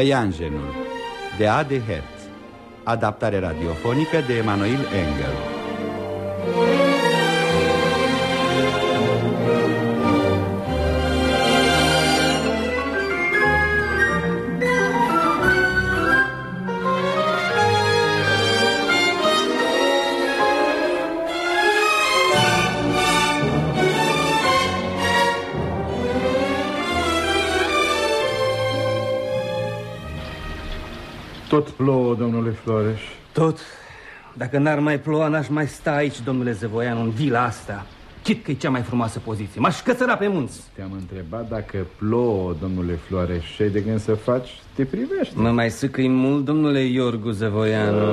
Păianjenul de A. de Hertz Adaptare radiofonică de Emanuel Engel Tot plouă, domnule Floreș. Tot. Dacă n-ar mai ploua, n-aș mai sta aici, domnule Zăvoian, în vila asta. Chit că e cea mai frumoasă poziție. M-aș cățăra pe munți. Te-am întrebat dacă plouă, domnule Floreș. Ce ai de gând să faci? Te privești. Mă mai sâcâi mult, domnule Iorgu Zăvoianu.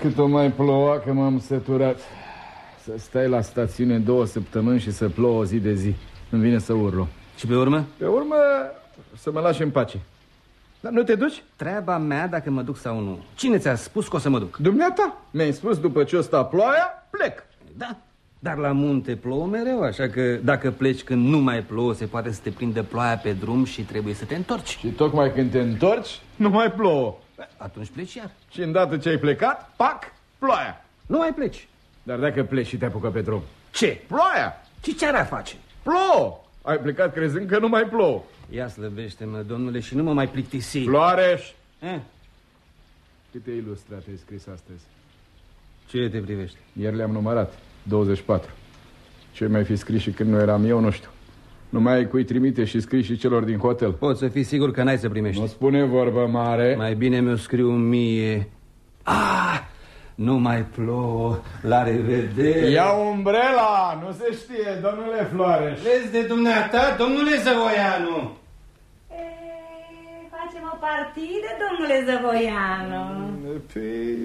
Cât o mai ploua că m-am săturat. Să stai la stațiune două săptămâni și să plouă zi de zi. Îmi vine să urlu. Și pe urmă? Pe urmă să mă lași în pace. Dar nu te duci? Treaba mea dacă mă duc sau nu. Cine ți-a spus că o să mă duc? Dumneata, mi-ai spus după ce o sta ploaia, plec. Da, dar la munte plouă mereu, așa că dacă pleci când nu mai plouă, se poate să te prindă ploaia pe drum și trebuie să te întorci. Și tocmai când te întorci, nu mai plouă. Atunci pleci iar. Și îndată ce ai plecat, pac, ploaia. Nu mai pleci. Dar dacă pleci și te apucă pe drum? Ce? Ploaia. Și ce ar face? Plouă. Ai plecat crezând că nu mai plouă. Ia slăbește-mă, domnule, și nu mă mai plictisi. Floreș! Eh? Câte ilustrate ai scris astăzi? Ce te privește? Ieri le-am numărat, 24. Ce mai fi scris și când nu eram eu, nu știu. Nu mai ai cui trimite și scrii și celor din hotel. Poți să fii sigur că n-ai să primești. Nu spune vorbă mare. Mai bine mi-o scriu mie. Ah! Nu mai plouă, la revedere. Ia umbrela, nu se știe, domnule Floreș. Vezi de dumneata, domnule Zăvoianu? E, Facem o partidă, domnule Zăvoianu. Păi,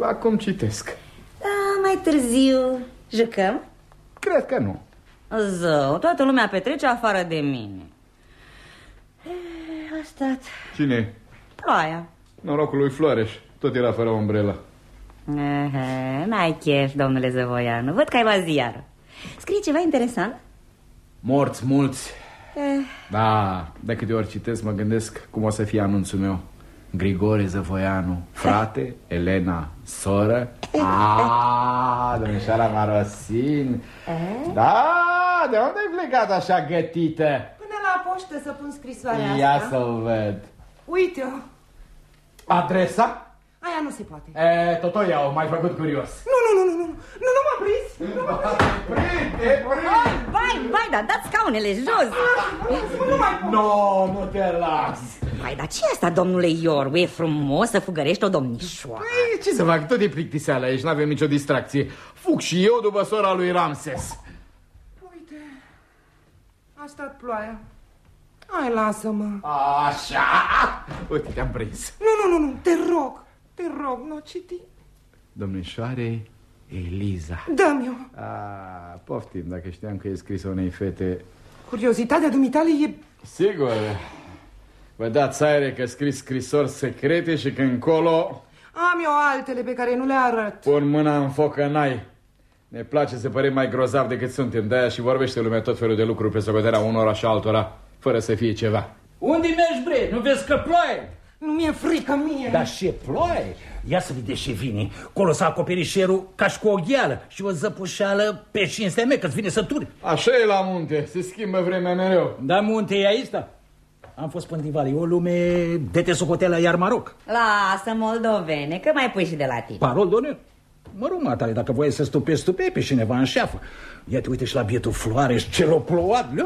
acum citesc. Da, mai târziu. Jucăm? Cred că nu. Zău, toată lumea petrece afară de mine. E, A stat. Cine? Ploaia. Norocul lui Floreș, tot era fără umbrelă N-ai chef, domnule Zăvoianu. Văd că ai luat ziar Scrie ceva interesant? Morți mulți. Eh. Da, de câte ori citesc mă gândesc cum o să fie anunțul meu. Grigore Zăvoianu, frate, Elena, soră. Aaaa, domnișoara Marosin. Da, de unde ai plecat așa gătită? Până la poștă să pun scrisoarea Ia asta. să-l ved Uite-o. Adresa? Aia nu se poate. E, tot o iau, m-ai făcut curios. Nu, nu, nu, nu, nu, nu, nu m-a prins Nu m-a prins Te prins Vai, vai, dar dați scaunele jos. Nu mai pot. No, nu te las. Vai, dar ce asta, domnule Iorgu? E frumos să fugărești o domnișoară. Păi, ce să fac, tot e plictiseală aici, n-avem nicio distracție. Fug și eu după sora lui Ramses. Uite, a stat ploaia. Hai, lasă-mă. Așa. Uite, te-am prins. Nu, nu, nu, nu, te rog Te rog, nu citi. Domnișoare Eliza. Dă-mi-o. A, Poftim, dacă știam că e scrisă unei fete. Curiozitatea dumitale e... Sigur. Vă dați aere că scris scrisori secrete și că încolo Am eu altele pe care nu le arăt. Pun mâna în foc că n-ai Ne place să părem mai grozav decât suntem De-aia și vorbește lumea tot felul de lucruri Pe socoterea unora și altora Fără să fie ceva. Unde mergi, bre? Nu vezi că ploaie? Nu mi-e frică mie. Dar ce ploaie? Ia să vede ce vine. Colo s-a acoperit șerul ca și cu o gheală Și o zăpușeală pe cinstea mea că-ți vine să turi. Așa e la munte, se schimbă vremea mereu. Da, munte e aici, da? Am fost până Divali, o lume de te socoteală iar Maroc Lasă, moldovene, că mai pui și de la tine. Parol, doamne? Mă rog, matale, dacă voie să stupe, stupe pe cineva în șeafă Ia te uite și la bietul Floareș, ce l-o plouat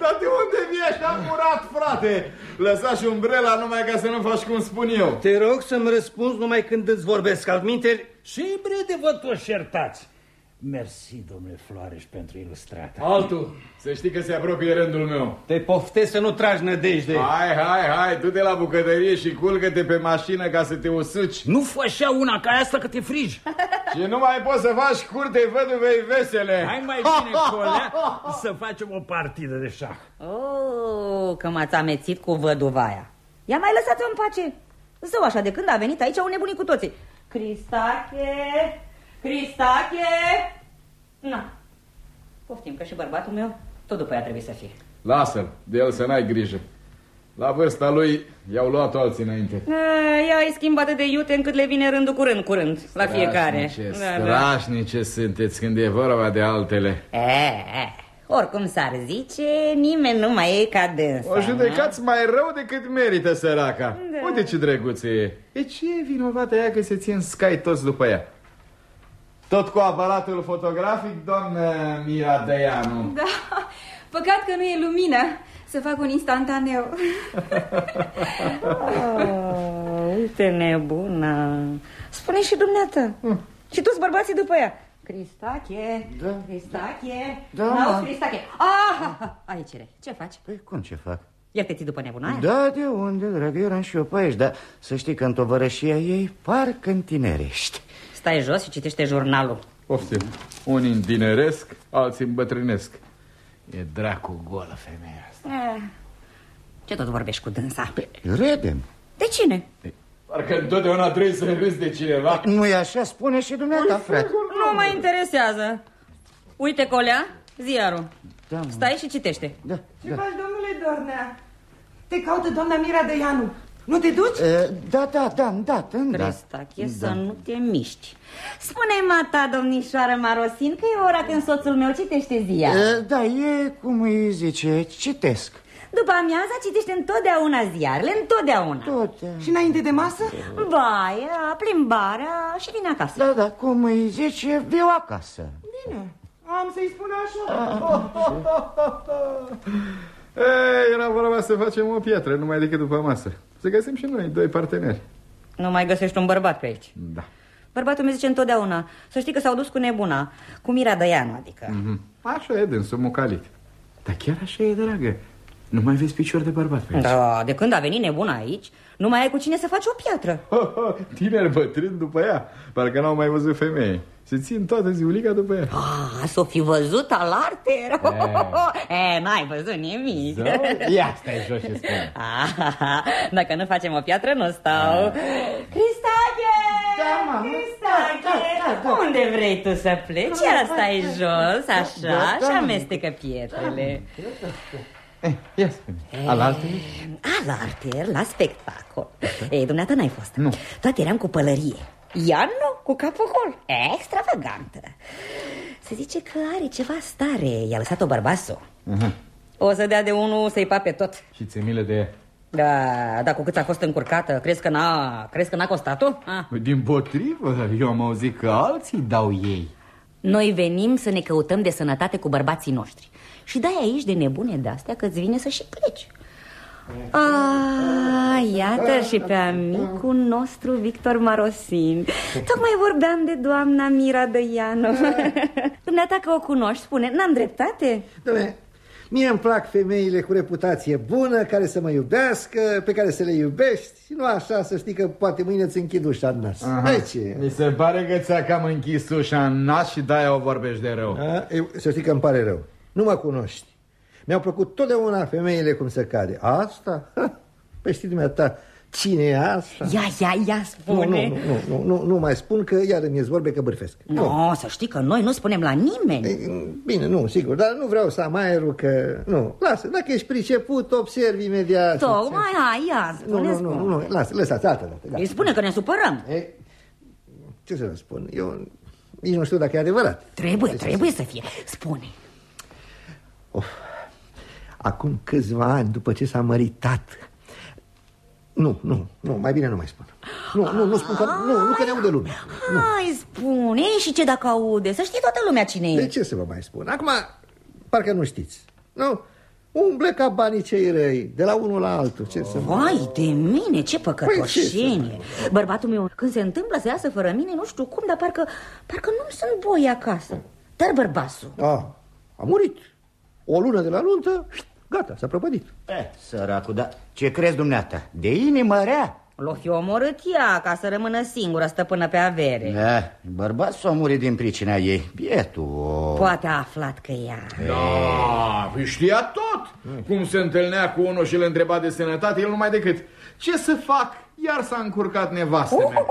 Dar de unde vii așa murat, frate? Lăsa și umbrela numai ca să nu faci cum spun eu. Te rog să-mi răspunzi numai când îți vorbesc Altminteri? Și bre de vă toți șertați Mersi, domnule Floareș, pentru ilustrată Altul, să știi că se apropie rândul meu. Te poftesc să nu tragi nădejde. Hai, hai, hai, du-te la bucătărie și culcă-te pe mașină ca să te usuci. Nu fă așa una ca asta că te frigi. Și nu mai poți să faci curte văduvei vesele. Hai mai bine, colea, să facem o partidă de șah. Oh, că m-ați amețit cu văduvaia Ia mai lăsați-o în pace. Zău așa, de când a venit aici, au nebunit cu toții. Cristache, Cristache Na, poftim că și bărbatul meu tot după ea trebuie să fie Lasă-l, de el să n-ai grijă. La vârsta lui i-au luat alții înainte. Ea ai schimbat de iute încât le vine rândul curând, curând, la fiecare. Strașnice, Da, da. strașnice sunteți când e vorba de altele. E, e, oricum s-ar zice, nimeni nu mai e ca dânsa. O judecați mai rău decât merită săraca. Da. Uite ce drăguță e. E ce e vinovată ea că se țin scai toți după ea? Tot cu aparatul fotografic, doamnă Mira Dăianu. Da, păcat că nu e lumină să fac un instantaneu. Oh, uite nebuna. Spune și dumneata. Și toți bărbații după ea. Cristache, Da. Cristache, Da, N-auzi, mă. Cristache. Ah, aici e. Ce faci? Păi cum ce fac? El te ții după nebuna aia? Da, de unde, dragă, eram și eu pe aici, dar să știi că în tovărășia ei parcă întinerești. Stai jos și citește jurnalul. Poftim. Unii întineresc, alții îmbătrânesc. E dracu golă femeia asta. Eh, Ce tot vorbești cu dânsa? Redem. De cine? Parcă întotdeauna trebuie să râzi de cineva. Nu e așa? Spune și dumneata, frate. Nu mă interesează. Uite, Colea, ziarul. Da, mă. Stai și citește. Da, Ce da. faci, domnule Dornea? Te caută doamna Mira Dăianu. Nu te duci? E, Da, da, da, îndată, îndată. Cristache, să nu te miști. Spune-i, mata, domnișoară Marosin, că e ora când soțul meu citește ziar. E, Da, e cum îi zice, citesc. După amiaza citește întotdeauna ziarele, întotdeauna. Tot. Și înainte de masă? Baia, plimbarea și vine acasă. Da, da, cum îi zice, viu acasă. Bine, am să-i spun așa. Ei, era vorba să facem o pietră, numai decât după masă. Să găsim și noi doi parteneri. Nu mai găsești un bărbat pe aici. Da. Bărbatul mi zice întotdeauna, să știi că s-au dus cu nebuna, cu Mira Dăianu, adică. Mhm. Așa e dânsul mucalit. Dar chiar așa e, dragă. Nu mai vezi picior de bărbat pe aici. Da, de când a venit nebuna aici, nu mai ai cu cine să faci o piatră. Tineri bătrân după ea. Parcă n-au mai văzut femeie. Se țin toată ziulica după ea. Ah, s-o fi văzut alarter? E, n-ai văzut nimic. Ia stai jos și spune. Ah, dacă nu facem o piatră, nu stau. Cristache! Da, mamă. Cristache! Da, da, da. Unde vrei tu să pleci? Ia stai jos, așa, Da, da. și amestecă pietrele. Eh, ia spune. Alaltele? Alarter la spectacol. Ei, dumneata n-ai fost. Nu. Toate eram cu pălărie. Ea nu, cu capul gol. Extravagantă. Se zice că are ceva stare. I-a lăsat-o bărbasul. Aha. O să dea de unul să-i pape tot. Și ți milă de ea. Da, dar cu cât a fost încurcată, crezi că n-a, crezi că n-a costat-o? Ah. Din potrivă, eu am auzit că alții dau ei. Noi venim să ne căutăm de sănătate cu bărbații noștri Și dai aici de nebune de-astea că-ți vine să și pleci Ah, iată și pe amicul nostru Victor Marosin Tocmai vorbeam de doamna Mira Dăianu Dumneata că o cunoști, spune, n-am dreptate? Dom'le, mie îmi plac femeile cu reputație bună, care să mă iubească, pe care să le iubești. Și nu așa să știi că poate mâine îți închid ușa în nas. Hai ce? Mi se pare că ți-a cam închis ușa în nas și de-aia o vorbești de rău. A, eu, să știi că îmi pare rău. Nu mă cunoști. Mi-au plăcut totdeauna femeile cum se cade. Asta? Ha, Păi știi dumneata, cine e asta? Ia, ia, ia, Nu, spune nu, nu, nu, nu, nu mai spun că iar îmi ies vorbe că bârfesc. Nu, no, să știi că noi nu spunem la nimeni Ei, Bine, nu, sigur, dar nu vreau să am aerul că... Nu, lasă, dacă ești priceput, observi imediat. Tocmai, hai, ia, Nu, spune, nu, nu, nu, lasă, lăsați, altă dată. Îi gata. spune că ne supărăm Ei, ce să vă spun, eu nici nu știu dacă e adevărat. Trebuie, trebuie să fie Spune Of. Acum câțiva ani, după ce s-a măritat... Nu, nu, nu, mai bine nu mai spun. Nu, nu, nu spun că... Nu, nu că ne aude lumea. Hai, spune și ce dacă aude Să știe toată lumea cine De e ce să vă mai spun? Acum, parcă nu știți. Nu? Umble ca banii cei răi, de la unul la altul. Ce să vă... Vai de mine, ce Păi, păcătoșenie Bărbatul meu, când se întâmplă să iasă fără mine Nu știu cum, dar parcă, parcă nu sunt boi acasă Dar bărbasul A, a murit. O lună de la nuntă, gata, s-a prăpădit. Eh, săracul, dar ce crezi dumneata? De inimă rea? L-o fi omorât ea ca să rămână singură stăpână pe avere Da, bărbatul s-a murit din pricina ei. Bietul. o- Poate a aflat că ea Da, păi știa tot. Cum se întâlnea cu unul și îl întreba de sănătate, el numai decât Ce să fac? Iar s-a încurcat nevastă mea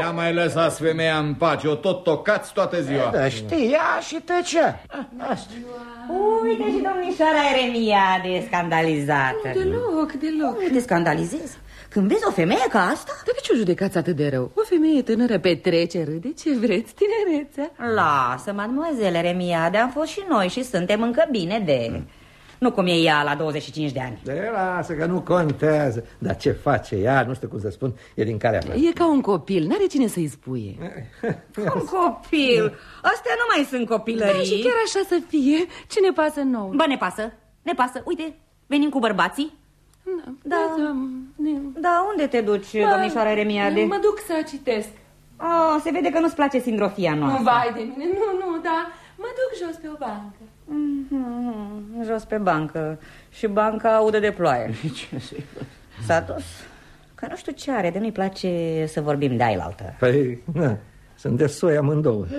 Ia mai lăsați femeia în pace, o tot tocați toată ziua Da, știa și tăcea Asta. Uite și domnișoara Eremiade scandalizată Deloc, deloc Nu te scandalizezi? Când vezi o femeie ca asta? Dar de ce o judecați atât de rău? O femeie tânără petrece, râde, ce vreți, tinerețea Lasă, mademoiselle Remiade, am fost și noi și suntem încă bine de... Nu cum e ea la 25 de ani. De lasă că nu contează. Dar ce face ea, nu știu cum să spun, e din care află E ca un copil, n-are cine să-i spuie. Un copil, astea nu mai sunt Da, copilării și chiar așa să fie, ce ne pasă nouă? Ba, ne pasă, ne pasă, uite, venim cu bărbații. Da, Da. da, ne... Da, unde te duci, domnișoara Remiade? Mă duc să citesc. Oh, se vede că nu-ți place sindrofia Nu, noastră. vai de mine, nu, nu, da. Mă duc jos pe o bancă Mhm, Jos pe bancă. Și banca aude de ploaie. S-a dus Că nu știu ce are, de nu-i place să vorbim de ailaltă. Păi, na, sunt de soi amândouă.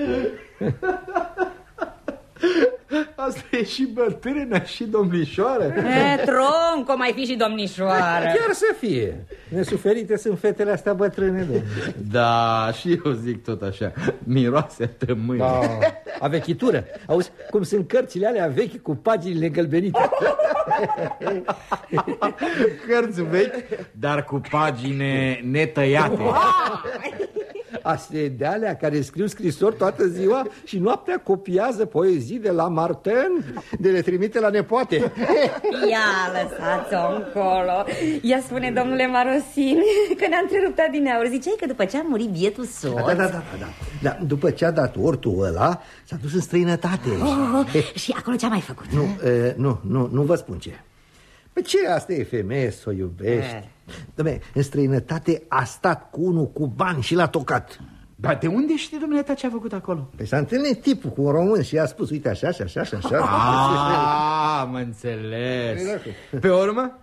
Asta e și bătrână și domnișoară. E, tronco, mai fi și domnișoară. Chiar să fie. Nesuferite sunt fetele astea bătrâne domnule. Da, și eu zic tot așa. Miroase a tămâie da. A vechitură Auzi cum sunt cărțile alea vechi cu paginile gălbenite Cărți vechi, dar cu pagine netăiate. Astea e de alea care scriu scrisori toată ziua Și noaptea copiază poezii de la Martin. De le trimite la nepoate. Ia lăsați-o încolo. Ia spune domnule Marosin Că ne-a întrerupt adineauri. Ziceai că după ce a murit bietul soț da, da, da, da, da. Da, după ce a dat ortul ăla S-a dus în străinătate oh, Și acolo ce a mai făcut? Nu, e, nu, nu, nu vă spun ce Păi ce, asta e femeie, să o iubești Eh. Dom'le, în străinătate a stat cu unul cu bani și l-a tocat Dar de unde știi dumneata ce a făcut acolo? Păi s-a întâlnit tipul cu un român și i-a spus Uite așa și așa și așa Ah, am înțeles Pe urmă?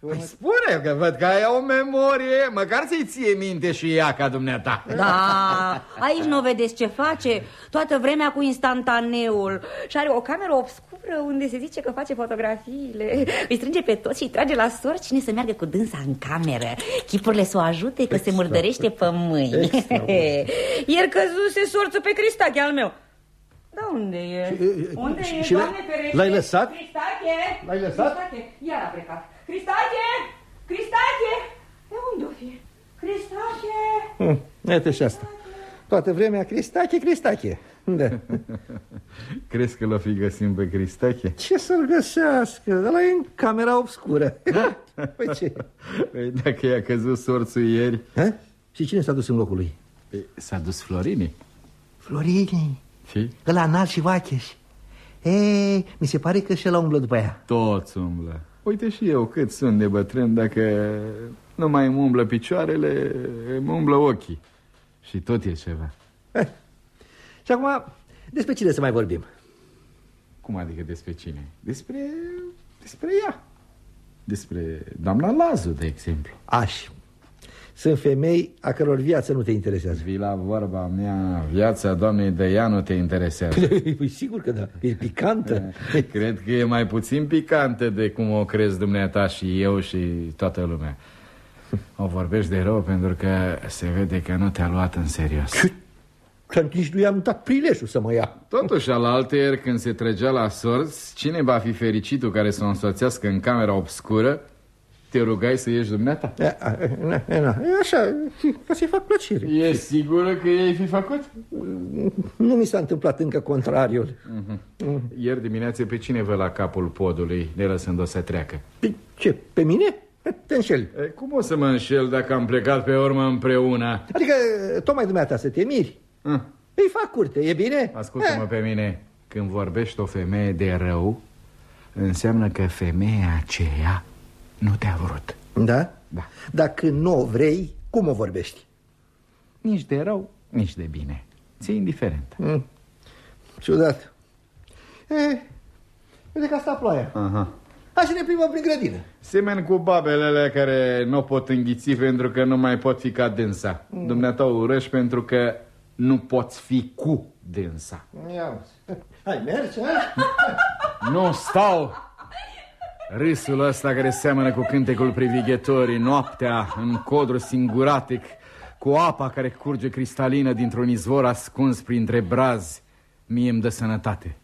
Păi spune că văd că ai o memorie. Măcar să-i ție minte și ea ca dumneata. Da, aici nu vedeți ce face. Toată vremea cu instantaneul. Și are o cameră obscură unde se zice că face fotografiile. Îi strânge pe toți și îi trage la sor Cine să meargă cu dânsa în cameră? Chipurile să o ajute că se murdărește pe mâini Ieri căzuse sorțul pe Cristache al meu. Da, unde e? Și- Unde și- e, și l-ai- Doamne ferește? l-ai lăsat? Cristache! L-ai lăsat? Cristache, iar a plecat Cristache! Cristache! De unde o fi? Cristache! Hm, Uite și asta Toată vremea Cristache, Cristache da. Crezi că l-o fi găsim pe Cristache? Ce să-l găsească? Ăla e în camera obscură Păi ce? Păi dacă i-a căzut sorțul ieri Ha? Și cine s-a dus în locul lui? Păi, S-a dus Florini Florini Și Ăla înalt și vacheș Ei, mi se pare că și ăla umblă după ea toți umblă Uite și eu cât sunt de bătrân Dacă nu mai îmi umblă picioarele Îmi umblă ochii Și tot e ceva eh. Și acum, despre cine să mai vorbim? Cum adică despre cine? Despre, despre ea Despre doamna Lazu, de exemplu Aș Sunt femei a căror viață nu te interesează. Vii la vorba mea Viața doamnei Dăia nu te interesează. Păi sigur că da, e picantă. Cred că e mai puțin picantă de cum o crezi dumneata și eu și toată lumea. O vorbești de rău pentru că se vede că nu te-a luat în serios. Că nici nu i-am dat prilejul să mă ia. Totuși, alaltăieri, când se trăgea la sorți, cine va fi fericitul care să o însoțească în camera obscură, te rugai să ieși dumneata? E, a, e, na, e, na, e așa, ca să-i fac plăcere E sigură că ei fi făcut? Nu mi s-a întâmplat încă contrariul Ieri dimineață pe cine vă la capul podului, ne lăsând-o să treacă? Pe ce, pe mine? Te înșeli E, cum o să mă înșel dacă am plecat pe urmă împreună? Adică, tocmai dumneata să te miri Ah, Îi fac curte, e bine? Ascultă-mă pe mine, când vorbești o femeie de rău, înseamnă că femeia aceea nu te-a vrut. Da? Da. Dacă nu o vrei, cum o vorbești? Nici de rău, nici de bine. Ți-e indiferent. Mm. Ciudat e, Uite că asta ploaia Aha. Hai să ne plimbăm prin grădină Semen cu babelele care nu pot înghiți pentru că nu mai pot fi ca dânsa. Mm. Dumneata o urăși pentru că nu poți fi cu dânsa. Ia uzi. Hai, mergi, ha? Nu stau! Râsul ăsta care seamănă cu cântecul privighetorii Noaptea în codru singuratic Cu apa care curge cristalină dintr-un izvor ascuns printre brazi Mie îmi dă sănătate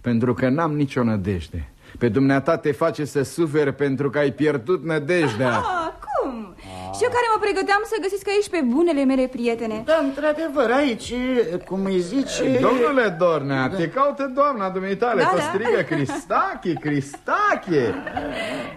Pentru că n-am nicio nădejde Pe dumneata te face să suferi pentru că ai pierdut nădejdea Ah, cum? Și eu care mă pregăteam să găsesc aici pe bunele mele prietene. Da, într-adevăr, aici, cum îi zici... Domnule Dornea, te caută doamna dumitale Da, Te da. strigă Cristache, Cristache.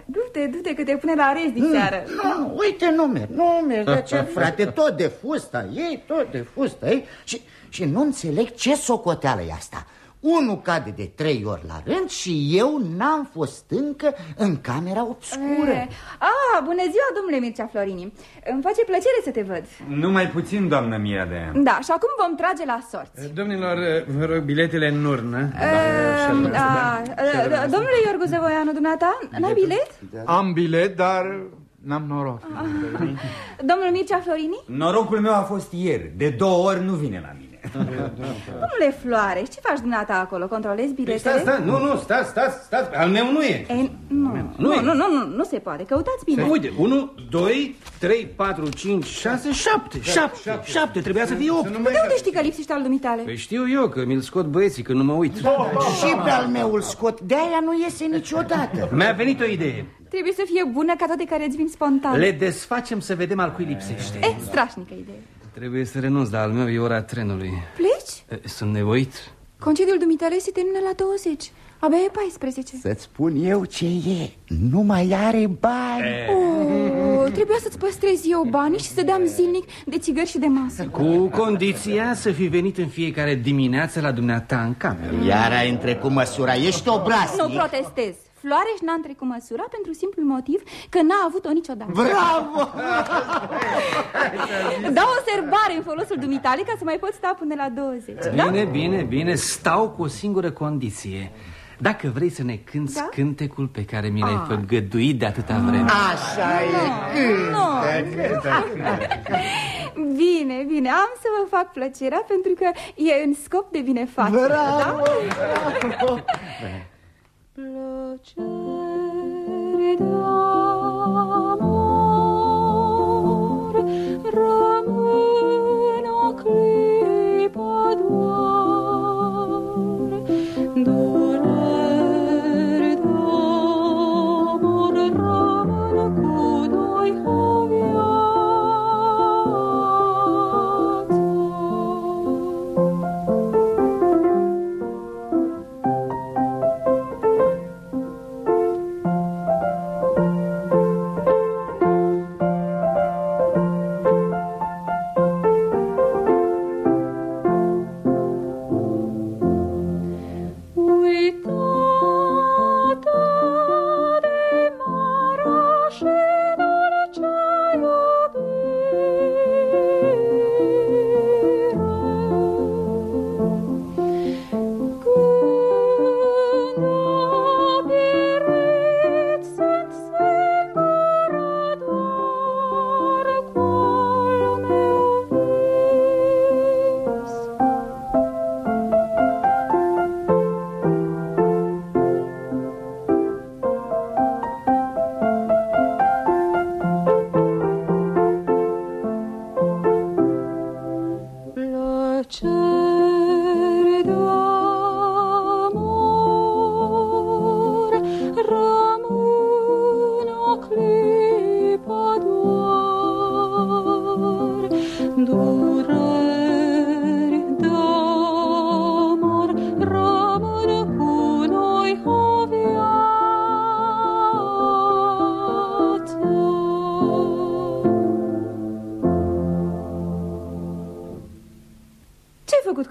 Du-te, du-te că te pune la arest de seară. Nu, uite, nu merg, nu merg, de ce, frate, tot de fusta ei, tot de fusta ei și, și nu înțeleg ce socoteală e asta. Unul cade de trei ori la rând și eu n-am fost încă în camera obscură. Eh, Ah, bună ziua, domnule Mircea Florini Îmi face plăcere să te văd Numai puțin, doamnă Mirade. Da, și acum vom trage la sorți Domnilor, vă rog biletele în urnă. Eh, da, eh, Domnule Iorgu Zevoianu, dumneata, n-ai bilet? Am bilet, dar n-am noroc Domnul Mircea Florini? Norocul meu a fost ieri. De două ori nu vine la mine. Domnule Floare, ce faci dumneata acolo? Controlezi biletele? Stați, stați, nu, nu, stați, stați, stați. Al meu nu e. E, nu, Nu nu, e. nu, nu, nu, nu se poate, căutați bine. Uite, 1, 2, 3, 4, 5, 6, 7 7, 7, trebuia să fie 8 De unde știi că lipsește al dumitale? Păi știu eu că mi-l scot băieții când nu mă uit. Și pe al meu îl scot, de-aia nu iese niciodată. Mi-a venit o idee. Trebuie să fie bună ca toate care îți vin spontan. Le desfacem să vedem al cui lipsește. Eh, strașnică idee Trebuie să renunț, dar al meu e ora trenului. Pleci? E, Sunt nevoit. Concediul dumitale se termină la 20 Abia e 14 Să-ți spun eu ce e, nu mai are bani. oh, Trebuia să-ți păstrezi eu banii și să dăm zilnic de țigări și de masă. Cu condiția să fi venit în fiecare dimineață la dumneata în cameră. Iar ai întrecut măsura, ești obraznic. Nu protestez Floareș n-a întrecut măsura pentru simplul motiv că n-a avut-o niciodată Bravo! Dau o serbare în folosul dumitale ca să mai pot sta până la 20 da? Bine, bine, bine, stau cu o singură condiție Dacă vrei să ne cânti Da? cântecul pe care mi l-ai făgăduit de atâta vreme Așa e, cântă, Bine, bine, am să vă fac plăcerea pentru că e în scop de binefacere Bravo! da? Plăcere Rămân o clipă doar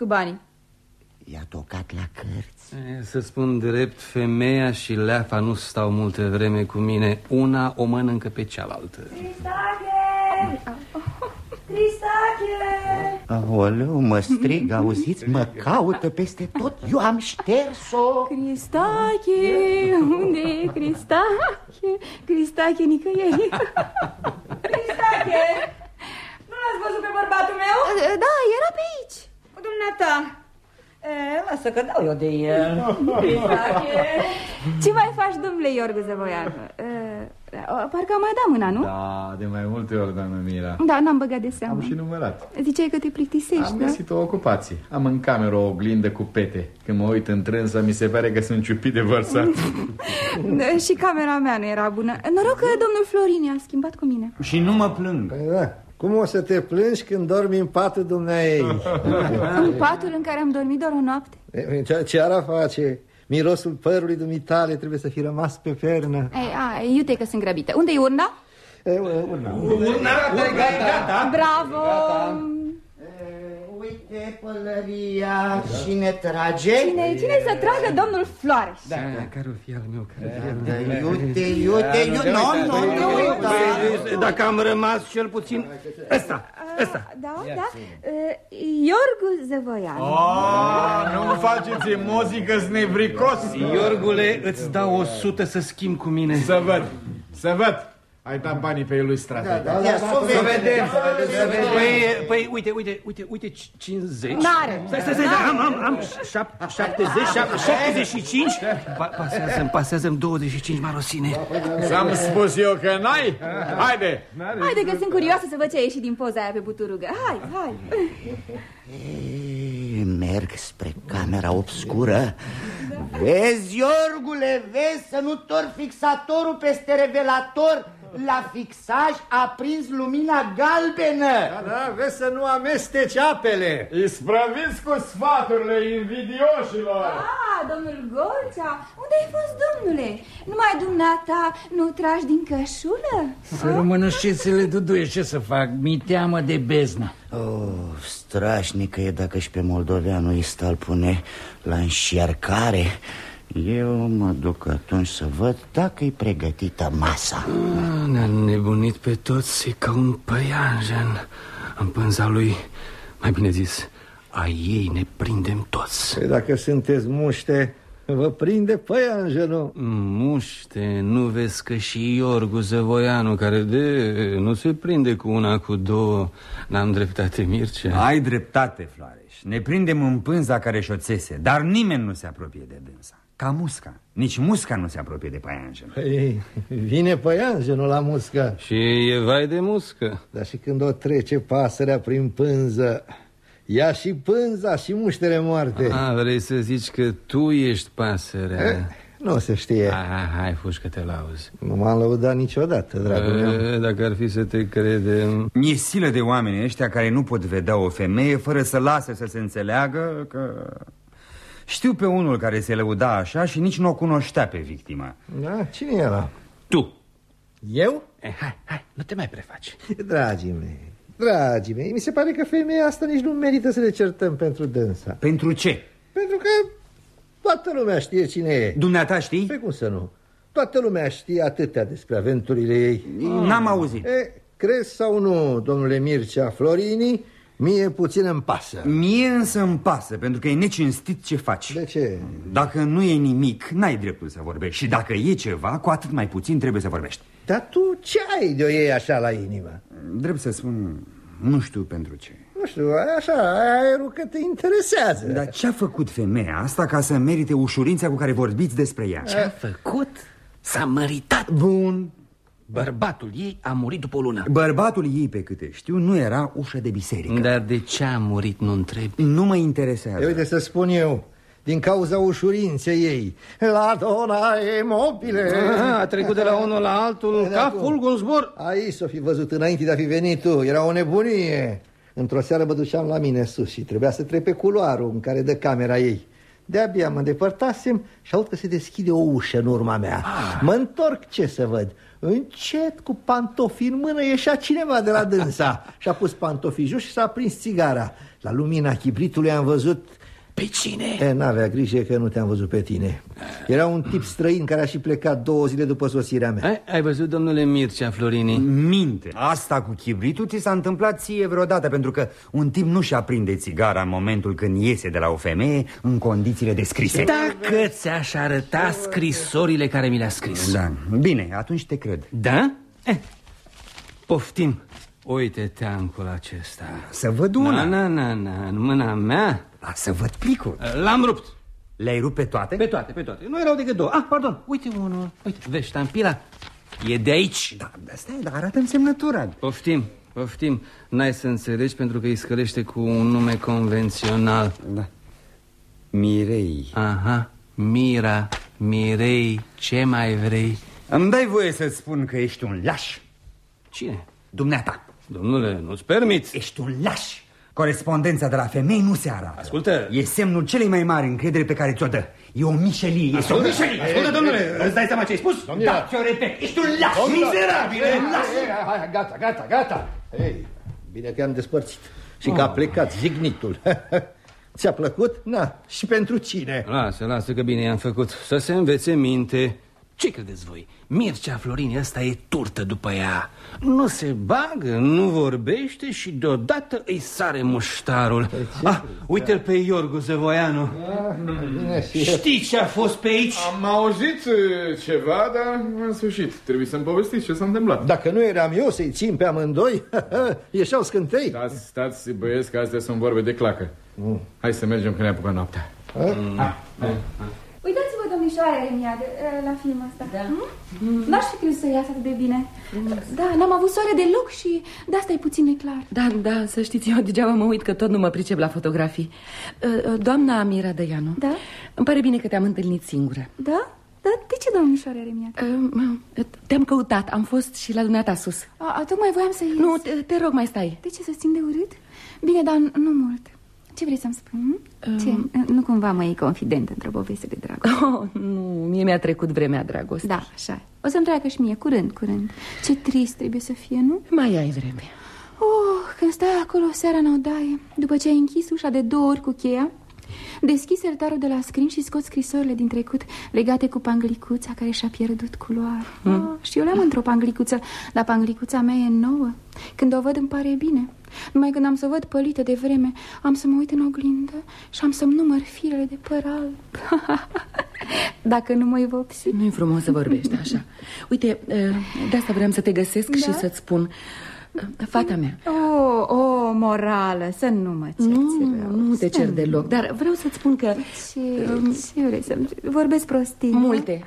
banii? I-a tocat la cărți. E, Să spun drept, femeia și leafa nu stau multe vreme cu mine Una o mănâncă pe cealaltă Aoleu, mă strig, auziți, mă caută peste tot, eu am șters-o. Cristache, unde e Cristache? Cristache nicăieri Cristache! Nu l-ați văzut pe bărbatul meu? Da, era pe aici Cu dumneata. E, lasă că dau eu de el. Ce mai faci, domnule Iorgu Zăvoianu? Uh, parcă am mai dat mâna, nu? Da, de mai multe ori, doamnă Mira Da, n-am băgat de seamă Am și numărat Ziceai că te plictisești, Am da? găsit o ocupație Am în cameră o oglindă cu pete Când mă uit în trânsă, mi se pare că sunt ciupit de vărsat Da, Și camera mea nu era bună Noroc că domnul Florini a schimbat cu mine Și nu mă plâng Da. Cum o să te plângi când dormi în patul dumneai? În patul în care am dormit doar o noapte Ce, ce ar face? Mirosul părului dumitale trebuie să fi rămas pe pernă. Ei, a, iute că sunt grăbită Unde-i urna? E, urna. Urna, gata, gata Bravo! Uite pălăria și ne trage. Cine, cine să tragă domnul Floareș? Da, care o fi al meu? Care o fi al meu? Da, Iute, iute, iute, nu, nu, nu uita Dacă am rămas cel puțin ăsta, ăsta. Da, da. Uh, Iorgu Zăvoianu oh, Nu faceți emoții că sunt nevricos Iorgule, îți dau o sută să schimb cu mine. Să văd, să văd Ai dat banii pe ilustrate Da, da, să vedem. Păi, păi, uite, uite, uite, uite, 50 N-are. Stai, stai, stai, am, am, am. Șap- 70, șap- 75 pa Pasează-mi, pasează-mi 25 marosine Ți-am spus eu că n-ai? Haide! Haide că sunt curioasă să văd ce a ieșit din poza aia pe buturugă. Hai, hai. Ei, Merg spre camera obscură. Vezi, Iorgule, vezi să nu tor fixatorul peste revelator La fixaj a prins lumina galbenă Da, da, vezi să nu amesteci apele. Isprăviți cu sfaturile invidioșilor Ah, domnul Golcea, unde ai fost, domnule? Numai dumneata nu tragi din cășulă? Să rămână șețele duduie, ce să fac? Mi teamă de beznă Oh, strașnică e dacă și pe moldoveanul îi stă pune la înșiarcare Eu mă duc atunci să văd dacă e pregătită masa. Ne-a nebunit pe toți e ca un păianjen. În pânza lui, mai bine zis, a ei ne prindem toți. Păi dacă sunteți muște, vă prinde păianjenul. Muște, nu vezi că și Iorgu Zăvoianu Care de nu se prinde cu una, cu două. N-am dreptate, Mircea. Ai dreptate, Floareș. Ne prindem în pânza care și-o țese Dar nimeni nu se apropie de dânsa Ca musca Nici musca nu se apropie de paianjen Păi, vine păianjenul la muscă. Și e vai de muscă Dar și când o trece pasărea prin pânză, ia și pânza și muștele moarte. A, vrei să zici că tu ești pasărea Eh, Nu se știe. Hai, hai, hai, fugi că te lauzi Nu m-am lăudat niciodată, dragul meu. E, Dacă ar fi să te credem E silă de oameni ăștia care nu pot vedea o femeie Fără să lase să se înțeleagă că... Știu pe unul care se lăuda așa și nici nu o cunoștea pe victima Da? Cine e ăla? Tu Eu? eh, Hai, hai, nu te mai prefaci Dragii mei, dragii mei, mi se pare că femeia asta nici nu merită să ne certăm pentru dânsa. Pentru ce? Pentru că toată lumea știe cine e. Dumneata știi? Pe cum să nu? Toată lumea știe atâtea despre aventurile ei. N-am auzit E, crezi sau nu, domnule Mircea Florini, mie puțin îmi pasă. Mie însă îmi pasă, pentru că e necinstit ce faci De ce? Dacă nu e nimic, n-ai dreptul să vorbești Și dacă e ceva, cu atât mai puțin trebuie să vorbești Dar tu ce ai de o ei așa la inimă? Drept să spun, nu știu pentru ce Nu știu, așa, aerul că te interesează. Dar ce-a făcut femeia asta ca să merite ușurința cu care vorbiți despre ea? Ce-a făcut? S-a măritat Bun Bărbatul ei a murit după o lună Bărbatul ei, pe câte știu, nu era ușă de biserică Dar de ce a murit, nu întrebi? Nu mă interesează E, uite să spun eu, din cauza ușurinței ei. La dona e mobile. A, a trecut de la unul la altul De ca acum. fulgul în zbor Aici s-o fi văzut înainte de a fi venit tu. Era o nebunie. Într-o seară mă duceam la mine sus și trebuia să trec pe culoarul în care dă camera ei. De-abia mă îndepărtasem și aud că se deschide o ușă în urma mea. Mă întorc, ce să văd? Încet, cu pantofi în mână, ieșea cineva de la dânsa. Și-a pus pantofii jos și s-a prins țigara. La lumina chibritului am văzut Pe cine? E, n-avea grijă că nu te-am văzut pe tine. Era un tip străin care a și plecat două zile după sosirea mea. Ai, ai văzut, domnule Mircea Florini? Minte. Asta cu chibritul ți s-a întâmplat ție vreodată Pentru că un tip nu-și aprinde țigara în momentul când iese de la o femeie În condițiile descrise. Dacă ți-aș arăta scrisorile care mi le-a scris. Da, bine, atunci te cred. Da? Eh, poftim. Uite teancul acesta. Să văd una. Na, na, na, na, în mâna mea da, Să văd plicul. L-am rupt. Le-ai rupt pe toate? Pe toate, pe toate. Nu erau decât două. Ah, pardon, uite unul. Uite, vezi, ștampila E de aici. Da, stai, dar arată-mi semnătura Poftim, poftim. N-ai să înțelegi pentru că îi scălește cu un nume convențional. Da. Mirei. Aha, Mira, Mirei, ce mai vrei? Îmi dai voie să-ți spun că ești un laș. Cine? Dumneata. Domnule, nu-ți permiți. Ești un laș Corespondența de la femei nu se arată. Ascultă. E semnul celei mai mari încredere pe care ți-o dă. E o mișelie Este o mișelie. Ascultă, domnule, îți dai seama ce ai spus? Da, ți-o repet. Ești un laș Mizerabil Hai, hai, gata, gata, gata. Ei, bine că am despărțit. Și că a plecat jignitul Ți-a plăcut? Na, și pentru cine? Lasă, lasă că bine i-am făcut. Să se învețe minte Ce credeți voi? Mircea Florin ăsta e turtă după ea. Nu se bagă, nu vorbește și deodată îi sare muștarul. Ah, Uite-l pe Iorgu Zăvoianu. Știi ce a fost pe aici? Am auzit uh, ceva, dar în sfârșit. Trebuie să-mi povestiți ce s-a întâmplat. Dacă nu eram eu să-i țin pe amândoi? Ieșeau scântei. Stați, stați băieți că astea sunt vorbe de clacă. Mm. Hai să mergem că ne apucă noaptea Uitați-vă, domnișoare Remiade, la filmul ăsta. Da. Hmm? N-aș fi crezut să iasă atât de bine. Da, n-am avut soare deloc și de asta e puțin neclar. Da, da, să știți, eu degeaba mă uit că tot nu mă pricep la fotografii Uh, uh, Doamna Mira Dăianu Da? Îmi pare bine că te-am întâlnit singură Da? Da, de ce, domnișoare Remiade? Uh, Te-am căutat, am fost și la dumneata sus A, a, tocmai voiam să ies. Nu, te, te rog, mai stai De ce să țin de urât? Bine, dar nu mult. Ce vrei să-mi spun? hm? Ce? Nu cumva mai e confident într-o poveste de dragoste? oh, Nu, mie mi-a trecut vremea dragostei Da, așa e. O să-mi treacă și mie, curând, curând. Ce trist trebuie să fie, nu? Mai ai vreme Oh, când stai acolo seara în odaie, după ce ai închis ușa de două ori cu cheia, deschizi sertarul de la scrin și scoți scrisorile din trecut legate cu panglicuța care și-a pierdut culoare. Hmm. Mm. Oh, și eu le-am într-o panglicuță, dar panglicuța mea e nouă. Când o văd îmi pare bine. Numai când am să o văd pălită de vreme, am să mă uit în oglindă și am să-mi număr firele de păr alb. Dacă nu mă vopsi. Nu-i frumos să vorbești așa Uite, uh, de asta vreau să te găsesc Da? și să-ți spun uh, Fata mea Oh, oh, morală, să nu mă cerți Nu, rău. nu te Să cer nu. deloc Dar vreau să-ți spun că Ce, ce vrei să vorbesc prostii? nu? Multe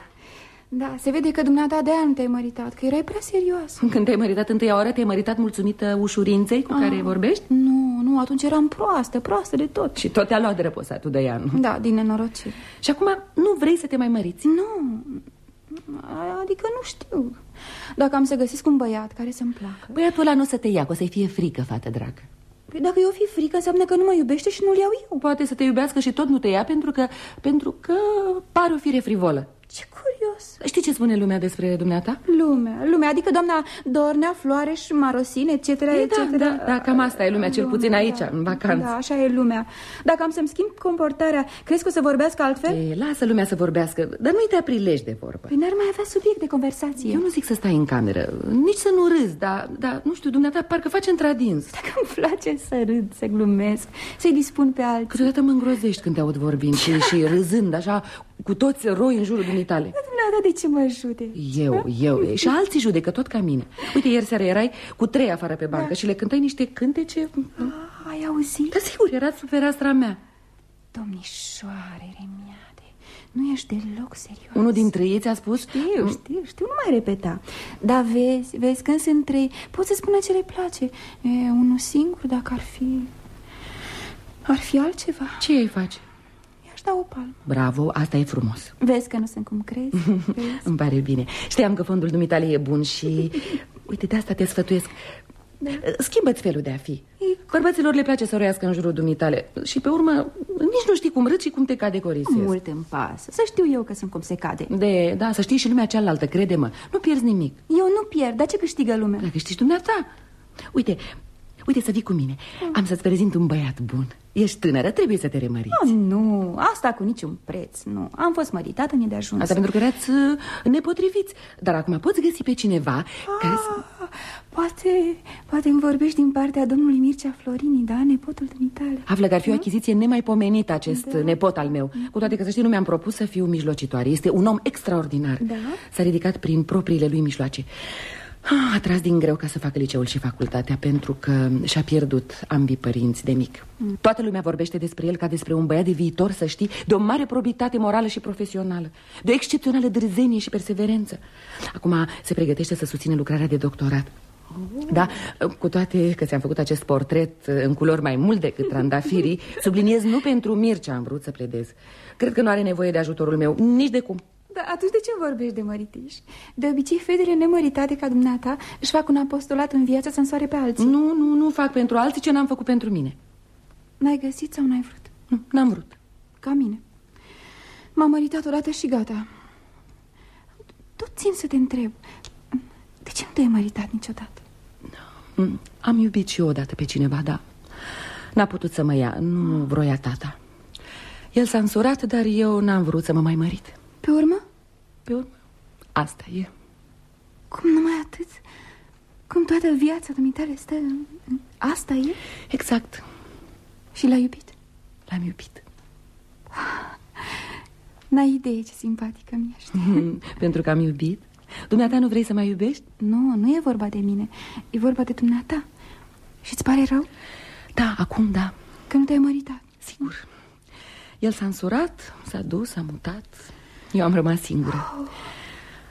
Da, se vede că dumneata de-aia nu te-ai măritat, că erai prea serios. Când te-ai măritat întâia oară, te-ai măritat mulțumită ușurinței cu care vorbești? Nu, nu, atunci eram proastă, proastă de tot. Și tot te-a luat de răposatul de ea, nu? Da, din nenorocire. Și acum nu vrei să te mai măriți? Nu, adică nu știu. Dacă am să găsesc un băiat care să-mi placă. Băiatul ăla nu o să te ia, că o să-i fie frică, fată dragă Păi dacă eu fi frică, înseamnă că nu mă iubește și nu-l iau eu. Poate să te iubească și tot nu te ia pentru că, pentru că pare o fire frivolă Ce curios. Știi ce spune lumea despre dumneata? Lumea, lumea, adică doamna Dornea, Floareș, Marosin, etc, E, etc. da, da, da, cam asta e lumea, cel puțin aici, în vacanță. Da, așa e lumea. Dacă am să-mi schimb comportarea, crezi că o să vorbească altfel? E, lasă lumea să vorbească, dar nu-i te prilej de vorbă Păi n-ar mai avea subiect de conversație. Eu nu zic să stai în cameră, nici să nu râzi, dar, dar nu știu, dumneata parcă face într-adins Dacă îmi place să râd, să glumesc, să-i dispun pe alții. Câteodată mă îngrozești când te aud vorbind și, și râzând așa cu toți roi în jurul dumitale Dumneata, de ce mă judeci? Eu, eu, și alții judecă tot ca mine Uite, ieri seara erai cu trei afară pe bancă Da. și le cântai niște cântece Ai auzit? Da, sigur, era sub fereastra mea Domnișoare Remiade, nu ești deloc serios. Unul dintre ei ți-a spus Știu, știu, știu, nu mai repeta. Dar vezi, vezi, când sunt trei, poți să spună ce le place. E, unul singur, dacă ar fi... Ar fi altceva. Ce îi faci? I-aș da o palmă. Bravo, asta e frumos Vezi că nu sunt cum crezi? Vezi? Îmi pare bine Știam că fondul dumitale e bun și Uite, de asta te sfătuiesc Da. Schimbă-ți felul de a fi Bărbaților le place să roiască în jurul dumitale Și pe urmă, nici nu știi cum râd și cum te cade corisesc Mult îmi pasă. Să știu eu că sunt cum se cade. De, da, să știi și lumea cealaltă, crede-mă Nu pierzi nimic Eu nu pierd, dar ce câștigă lumea? Dacă știi dumneata Uite, uite să vii cu mine Am să-ți prezint un băiat bun Ești tânără, trebuie să te remăriți Oh, nu, asta cu niciun preț, nu. Am fost măritată, mi de ajuns. Asta pentru că erați uh, nepotriviți Dar acum poți găsi pe cineva care să... Ah, poate, poate îmi vorbești din partea domnului Mircea Florini, da, nepotul dumitale. Află că ar fi o achiziție nemaipomenită acest da. nepot al meu Cu toate că, să știi, nu mi-am propus să fiu mijlocitoare Este un om extraordinar Da? S-a ridicat prin propriile lui mijloace A tras din greu ca să facă liceul și facultatea Pentru că și-a pierdut ambii părinți de mic. Toată lumea vorbește despre el ca despre un băiat de viitor, să știi De o mare probitate morală și profesională De o excepțională dârzenie și perseverență. Acum se pregătește să susține lucrarea de doctorat. Da, cu toate că ți-am făcut acest portret în culori mai mult decât trandafirii Subliniez nu pentru Mircea am vrut să pledez. Cred că nu are nevoie de ajutorul meu, nici de cum dar atunci de ce vorbești de măritiș? De obicei, fetele nemăritate ca dumneata își fac un apostolat în viață să însoare pe alții. Nu, nu, nu fac pentru alții ce n-am făcut pentru mine. N-ai găsit sau n-ai vrut? Nu, n-am vrut. Ca mine. M-am măritat odată și gata. Tot țin să te întreb De ce nu te-ai măritat niciodată? Mm, am iubit și eu odată pe cineva, da. N-a putut să mă ia, nu vroia tata. El s-a însurat, dar eu n-am vrut să mă mai mărit Pe urmă? Pe urmă, asta e Cum numai atât? Cum toată viața dumitale stă în... Asta e? Exact Și l-ai iubit? L-am iubit N-ai idee ce simpatică mi-ești Pentru că am iubit? Dumneata nu vrei să mai iubești? Nu, nu e vorba de mine E vorba de dumneata Și-ți pare rău? Da, acum da Că nu te-ai măritat Sigur El s-a însurat, s-a dus, s-a mutat Eu am rămas singură. Oh.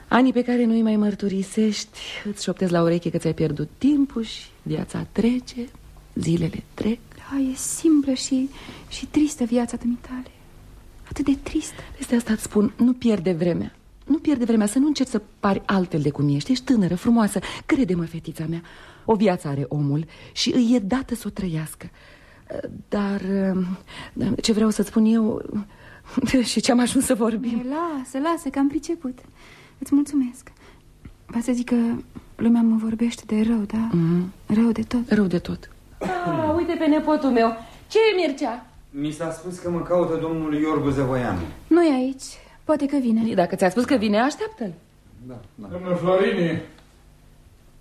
Anii pe care nu îi mai mărturisești Îți șoptezi la ureche că ți-ai pierdut timpul Și viața trece Zilele trec. Da, e simplă și, și tristă viața dumitale. Atât de tristă. Este asta îți spun, nu pierde vremea. Nu pierde vremea să nu încerci să pari altfel de cum ești. Ești tânără, frumoasă, crede-mă, fetița mea O viață are omul și îi e dată să o trăiască. Dar ce vreau să spun eu Și ce-am ajuns să vorbim? E, Lasă, lasă, că am priceput. Îți mulțumesc. Va să zic că lumea mă vorbește de rău, da? Mm -hmm. Rău de tot. Rău de tot. Ah, Uite pe nepotul meu. Ce e Mircea? Mi s-a spus că mă caută domnul Iorgu Zăvoianu Nu e aici. Poate că vine. Dacă ți-a spus că vine, așteaptă-l. Da, da. Domnul Florini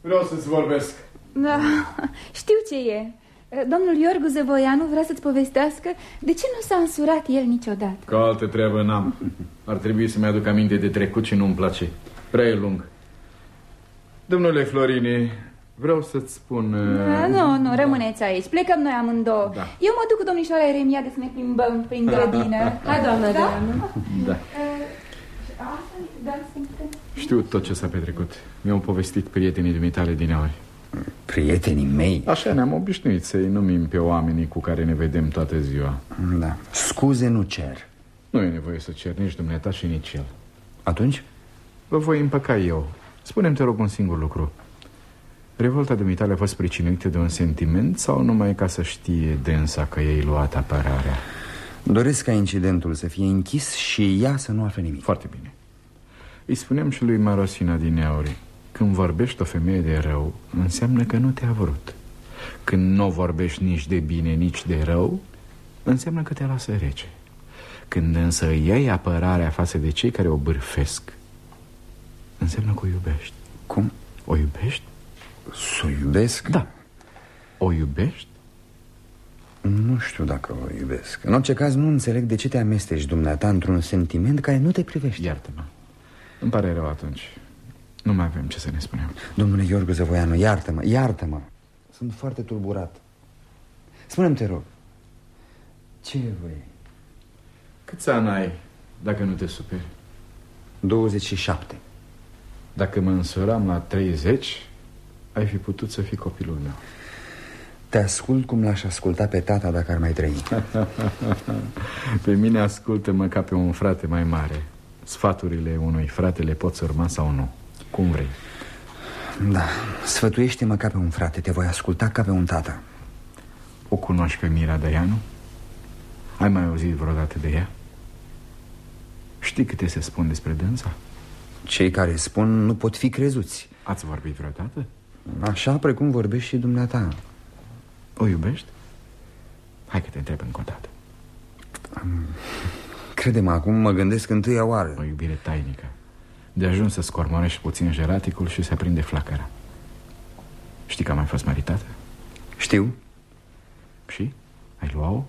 Vreau să-ți vorbesc. Da, știu ce e Domnul Iorgu Zăvoianu vrea să-ți povestească De ce nu s-a însurat el niciodată. Că altă treabă n-am. Ar trebui să-mi aduc aminte de trecut și nu-mi place. Prea e lung. Domnule Florini Vreau să-ți spun... Da, nu, nu, rămâneți aici. Plecăm noi amândouă. Da. Eu mă duc cu domnișoara Eremia de să ne plimbăm prin grădină. Hai, doamnă da? Da. Știu tot ce s-a petrecut. Mi-au povestit prietenii dumitale din auri Prietenii mei? Așa ne-am obișnuit să-i numim pe oamenii cu care ne vedem toată ziua. Da, scuze nu cer. Nu e nevoie să cer nici dumneata și nici el. Atunci? Vă voi împăca eu. Spune-mi, te rog, un singur lucru. Revolta dumitale a fost pricinuită de un sentiment Sau numai ca să știe dânsa că ei luat apărarea? Doresc ca incidentul să fie închis și ea să nu afle nimic. Foarte bine. Îi spunem și lui Marosina din Euri Când vorbești o femeie de rău Înseamnă că nu te-a vrut Când nu vorbești nici de bine, nici de rău Înseamnă că te lasă rece Când însă iei apărarea față de cei care o bârfesc Înseamnă că o iubești Cum? O iubești? Să o iubesc? Da O iubești? Nu știu dacă o iubesc În orice caz nu înțeleg de ce te amesteci dumneata într-un sentiment care nu te privește Iartă-mă Îmi pare rău atunci Nu mai avem ce să ne spunem. Domnule Iorgu Zăvoianu, iartă-mă, iartă-mă. Sunt foarte tulburat. Spune-mi, te rog Ce e voi? Câți ani ai, dacă nu te superi? 27 Dacă mă însuram la 30 Ai fi putut să fii copilul meu. Te ascult cum l-aș asculta pe tata dacă ar mai trăi. Pe mine ascultă-mă ca pe un frate mai mare. Sfaturile unui frate le poți urma sau nu Cum vrei Da, sfătuiește-mă ca pe un frate Te voi asculta ca pe un tată O cunoști pe Mira Dăianu? Ai mai auzit vreodată de ea? Știi câte se spun despre dânsa? Cei care spun nu pot fi crezuți Ați vorbit vreodată? Așa precum vorbești și dumneata o iubești? Hai că te întreb încă o dată Crede-mă, acum mă gândesc întâia oară O iubire tainică De ajuns să scormorești puțin jeraticul și se aprinde flacăra Știi că am mai fost maritată? Știu Și? Ai lua-o?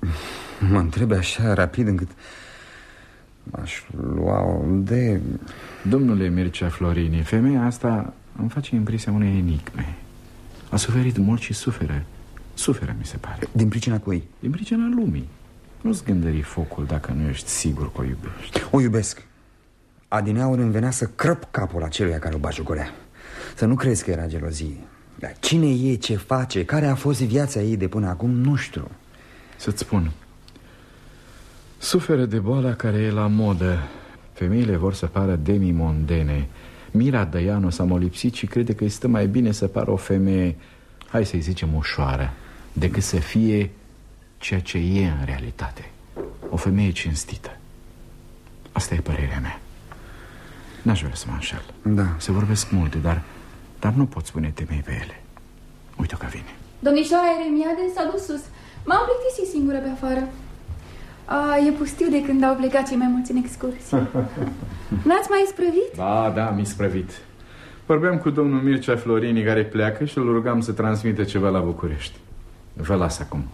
Mă întrebe așa rapid încât Aș lua-o de... Domnule Mircea Florini, femeia asta îmi face impresia unei enigme A suferit mult și suferă Suferă, mi se pare Din pricina cui? Din pricina lumii Nu-ți gândări focul dacă nu ești sigur că o iubești O iubesc Adineaur îmi venea să crăp capul aceluia care o bajocorea Să nu crezi că era gelozie. Dar cine e, ce face, care a fost viața ei de până acum, nu știu. Să-ți spun. Suferă de boala care e la modă. Femeile vor să pară demi-mondene. Mira Dăianu s-a molipsit și crede că îi stă mai bine să pară o femeie Hai să-i zicem ușoară Decât să fie ceea ce e în realitate. O femeie cinstită. Asta e părerea mea N-aș vrea să mă înșel. Da. Se vorbesc multe, dar, dar nu pot spune temei pe ele. Uite-o că vine. Domnișoara Eremiade s-a dus sus. M-am plictisit singură pe afară. A, E pustiu de când au plecat cei mai mulți în excursii N-ați mai isprăvit? Da, da, mi isprăvit. Vorbeam cu domnul Mircea Florini care pleacă și îl rugam să transmite ceva la București. Vă las acum.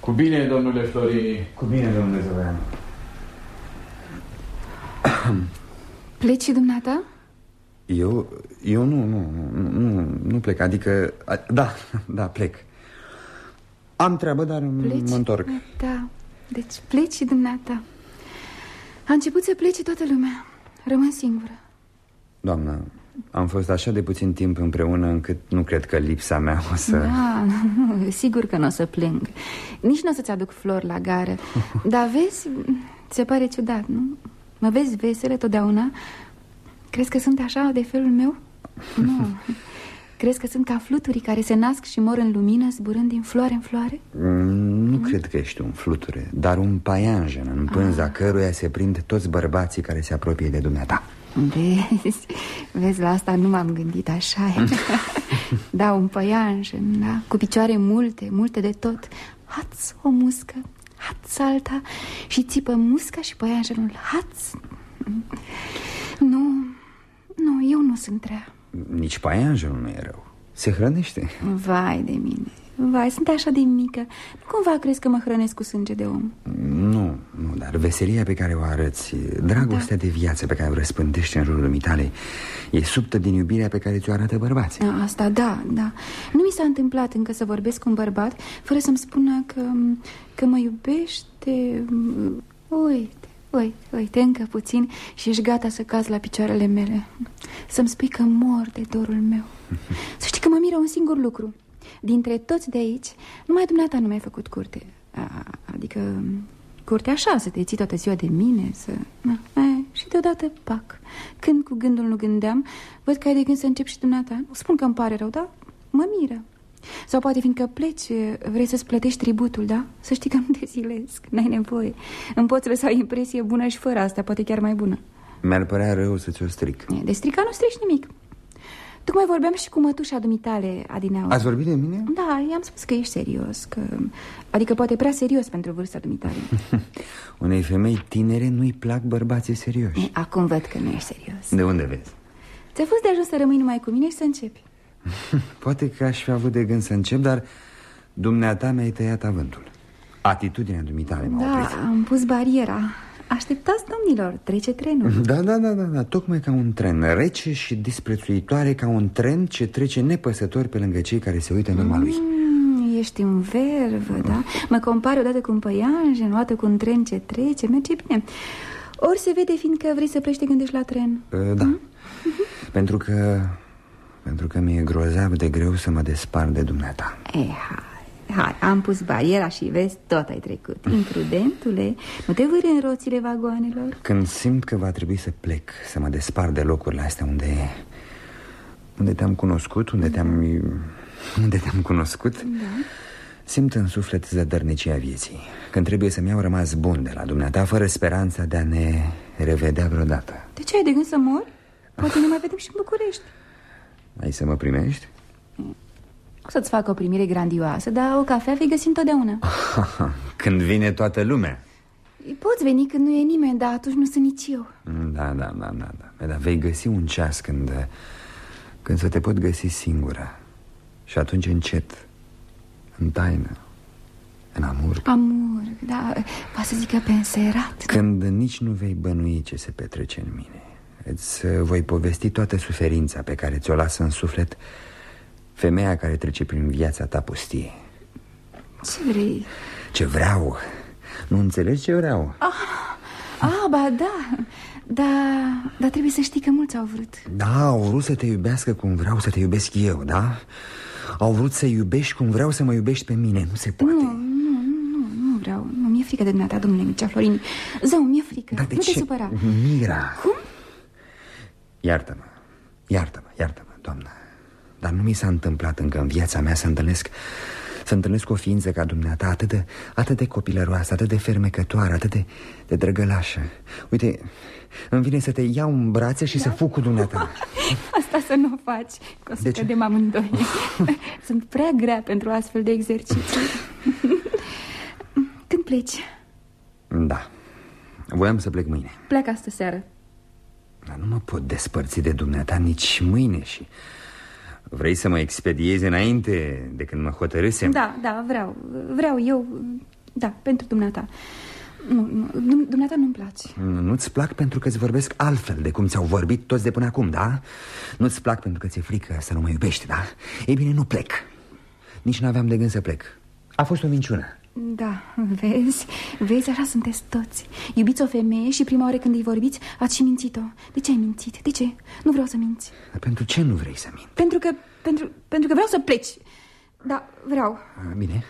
Cu bine, domnule Florini. Cu bine, domnule Zoveanu Pleci și dumneata? Eu, eu nu, nu, nu, nu, nu plec, adică, a, da, da, plec. Am treabă, dar Pleci? mă întorc. Da, deci pleci și dumneata. A început să plece toată lumea. Rămân singură. Doamnă, am fost așa de puțin timp împreună încât nu cred că lipsa mea o să... Da, nu, sigur că nu o să plâng. Nici nu o să-ți aduc flori la gară. Dar vezi, ți se pare ciudat, nu? Mă vezi veselă totdeauna? Crezi că sunt așa de felul meu? Nu Crezi că sunt ca fluturii care se nasc și mor în lumină Zburând din floare în floare? Mm, Nu cred că ești un fluture Dar un paianjen în pânza căruia se prind toți bărbații care se apropie de dumneata Vezi, vezi, la asta nu m-am gândit așa e. Da, un păianjen, da, cu picioare multe, multe de tot Haț o muscă, haț alta Și țipă musca și păianjenul haț? Nu, nu, eu nu sunt rea. Nici paianjenul nu e rău. Se hrănește. Vai de mine, vai, sunt așa de mică. Nu cumva crezi că mă hrănesc cu sânge de om Nu, nu, dar veselia pe care o arăți Dragostea de viață pe care o răspândești în jurul dumitale E subtă din iubirea pe care ți-o arată bărbații. Asta, da, da. Nu mi s-a întâmplat încă să vorbesc cu un bărbat Fără să-mi spună că, că mă iubește. Uite, uite, uite, încă puțin Și ești gata să cazi la picioarele mele. Să-mi spui că mor de dorul meu. Să știi că mă miră un singur lucru. Dintre toți de aici Numai dumneata nu mi-ai făcut curte. A, Adică curte așa, să te ții toată ziua de mine să... Na, e, Și deodată, pac. Când cu gândul nu gândeam Văd că ai de gând să încep și dumneata. Nu spun că îmi pare rău, dar mă miră. Sau poate fiindcă pleci Vrei să-ți plătești tributul, da? Să știi că nu te zilesc, n-ai nevoie. Îmi poți lăsa o impresie bună și fără asta Poate chiar mai bună. Mi-ar părea rău să ți-o stric. De strica nu strici nimic Tocmai vorbeam și cu mătușa dumitale, Adineaur. Ați vorbit de mine? Da, i-am spus că ești serios că... Adică poate prea serios pentru vârsta dumitale. Unei femei tinere nu-i plac bărbații serioși. Acum văd că nu ești serios. De unde vezi? Ți-a fost de ajuns să rămâi numai cu mine și să începi. Poate că aș fi avut de gând să încep, dar dumneata mi-ai tăiat avântul. Atitudinea dumitale m-a Da, oprit. am pus bariera Așteptați, domnilor, trece trenul. Da, da, da, da, da, tocmai ca un tren Rece și disprețuitoare ca un tren ce trece nepăsător pe lângă cei care se uită în urma lui. Mm, Ești în vervă, da? Mă compari odată cu un păianjen, o dată cu un tren ce trece Merge bine. Ori se vede fiindcă vrei să pleci te gândești la tren. Uh, Da, pentru că... Pentru că mi-e grozav de greu să mă despar de dumneata. Eh, hai, hai, am pus bariera și vezi, tot ai trecut. Imprudentule, nu te vâri în roțile vagoanelor? Când simt că va trebui să plec Să mă despar de locurile astea unde Unde te-am cunoscut Unde te-am Unde te-am cunoscut Da. Simt în suflet zădărnicia vieții. Când trebuie să-mi iau rămas bun de la dumneata Fără speranța de a ne revedea vreodată. De ce ai de gând să mor? Poate ne mai vedem și în București. Ai să mă primești? O să-ți fac o primire grandioasă Dar o cafea vei găsi întotdeauna. Când vine toată lumea. Poți veni când nu e nimeni Dar atunci nu sunt nici eu. Da, da, da, da, da. Dar vei găsi un ceas când Când să te pot găsi singură. Și atunci încet În taină În amur. Amur, da, poate să zică pe înserat. Când nici nu vei bănui ce se petrece în mine. Îți uh, voi povesti toată suferința pe care ți-o lasă în suflet Femeia care trece prin viața ta pustie Ce vrei? Ce vreau? Nu înțelegi ce vreau? Ah, ah ba da Dar da, trebuie să știi că mulți au vrut Da, au vrut să te iubească cum vreau să te iubesc eu, da? Au vrut să iubești cum vreau să mă iubești pe mine Nu se poate Nu, nu, nu, nu vreau Nu, mi-e frică de dumneata, domnule Mircea Florini Zău, mi-e frică, Dar de nu ce? te supăra Mira Cum? Iartă-mă, iartă-mă, iartă-mă, doamnă Dar nu mi s-a întâmplat încă în viața mea să întâlnesc Să întâlnesc o ființă ca dumneata Atât de, atât de copilăroasă, atât de fermecătoare Atât de, de drăgălașă. Uite, îmi vine să te iau în brațe și da? să fug cu dumneata. Asta să nu o faci Că o să cădem amândoi. Sunt prea grea pentru astfel de exerciții. Când pleci? Da, voiam să plec mâine. Plec astă seară. Dar nu mă pot despărți de dumneata nici mâine și... Vrei să mă expediezi înainte de când mă hotărâsem? Da, da, vreau Vreau eu, da, pentru dumneata Nu, nu, dum- dumneata nu-mi place Nu-ți plac pentru că îți vorbesc altfel de cum ți-au vorbit toți de până acum, da? Nu-ți plac pentru că ți-e frică să nu mă iubești, da? Ei bine, nu plec Nici nu aveam de gând să plec A fost o minciună Da, vezi, vezi, așa sunteți toți. Iubiți o femeie și prima oară când îi vorbiți Ați și mințit-o. De ce ai mințit? De ce? Nu vreau să minți. Dar pentru ce nu vrei să mint? Pentru că, pentru, pentru că vreau să pleci. Da, vreau. A, Bine,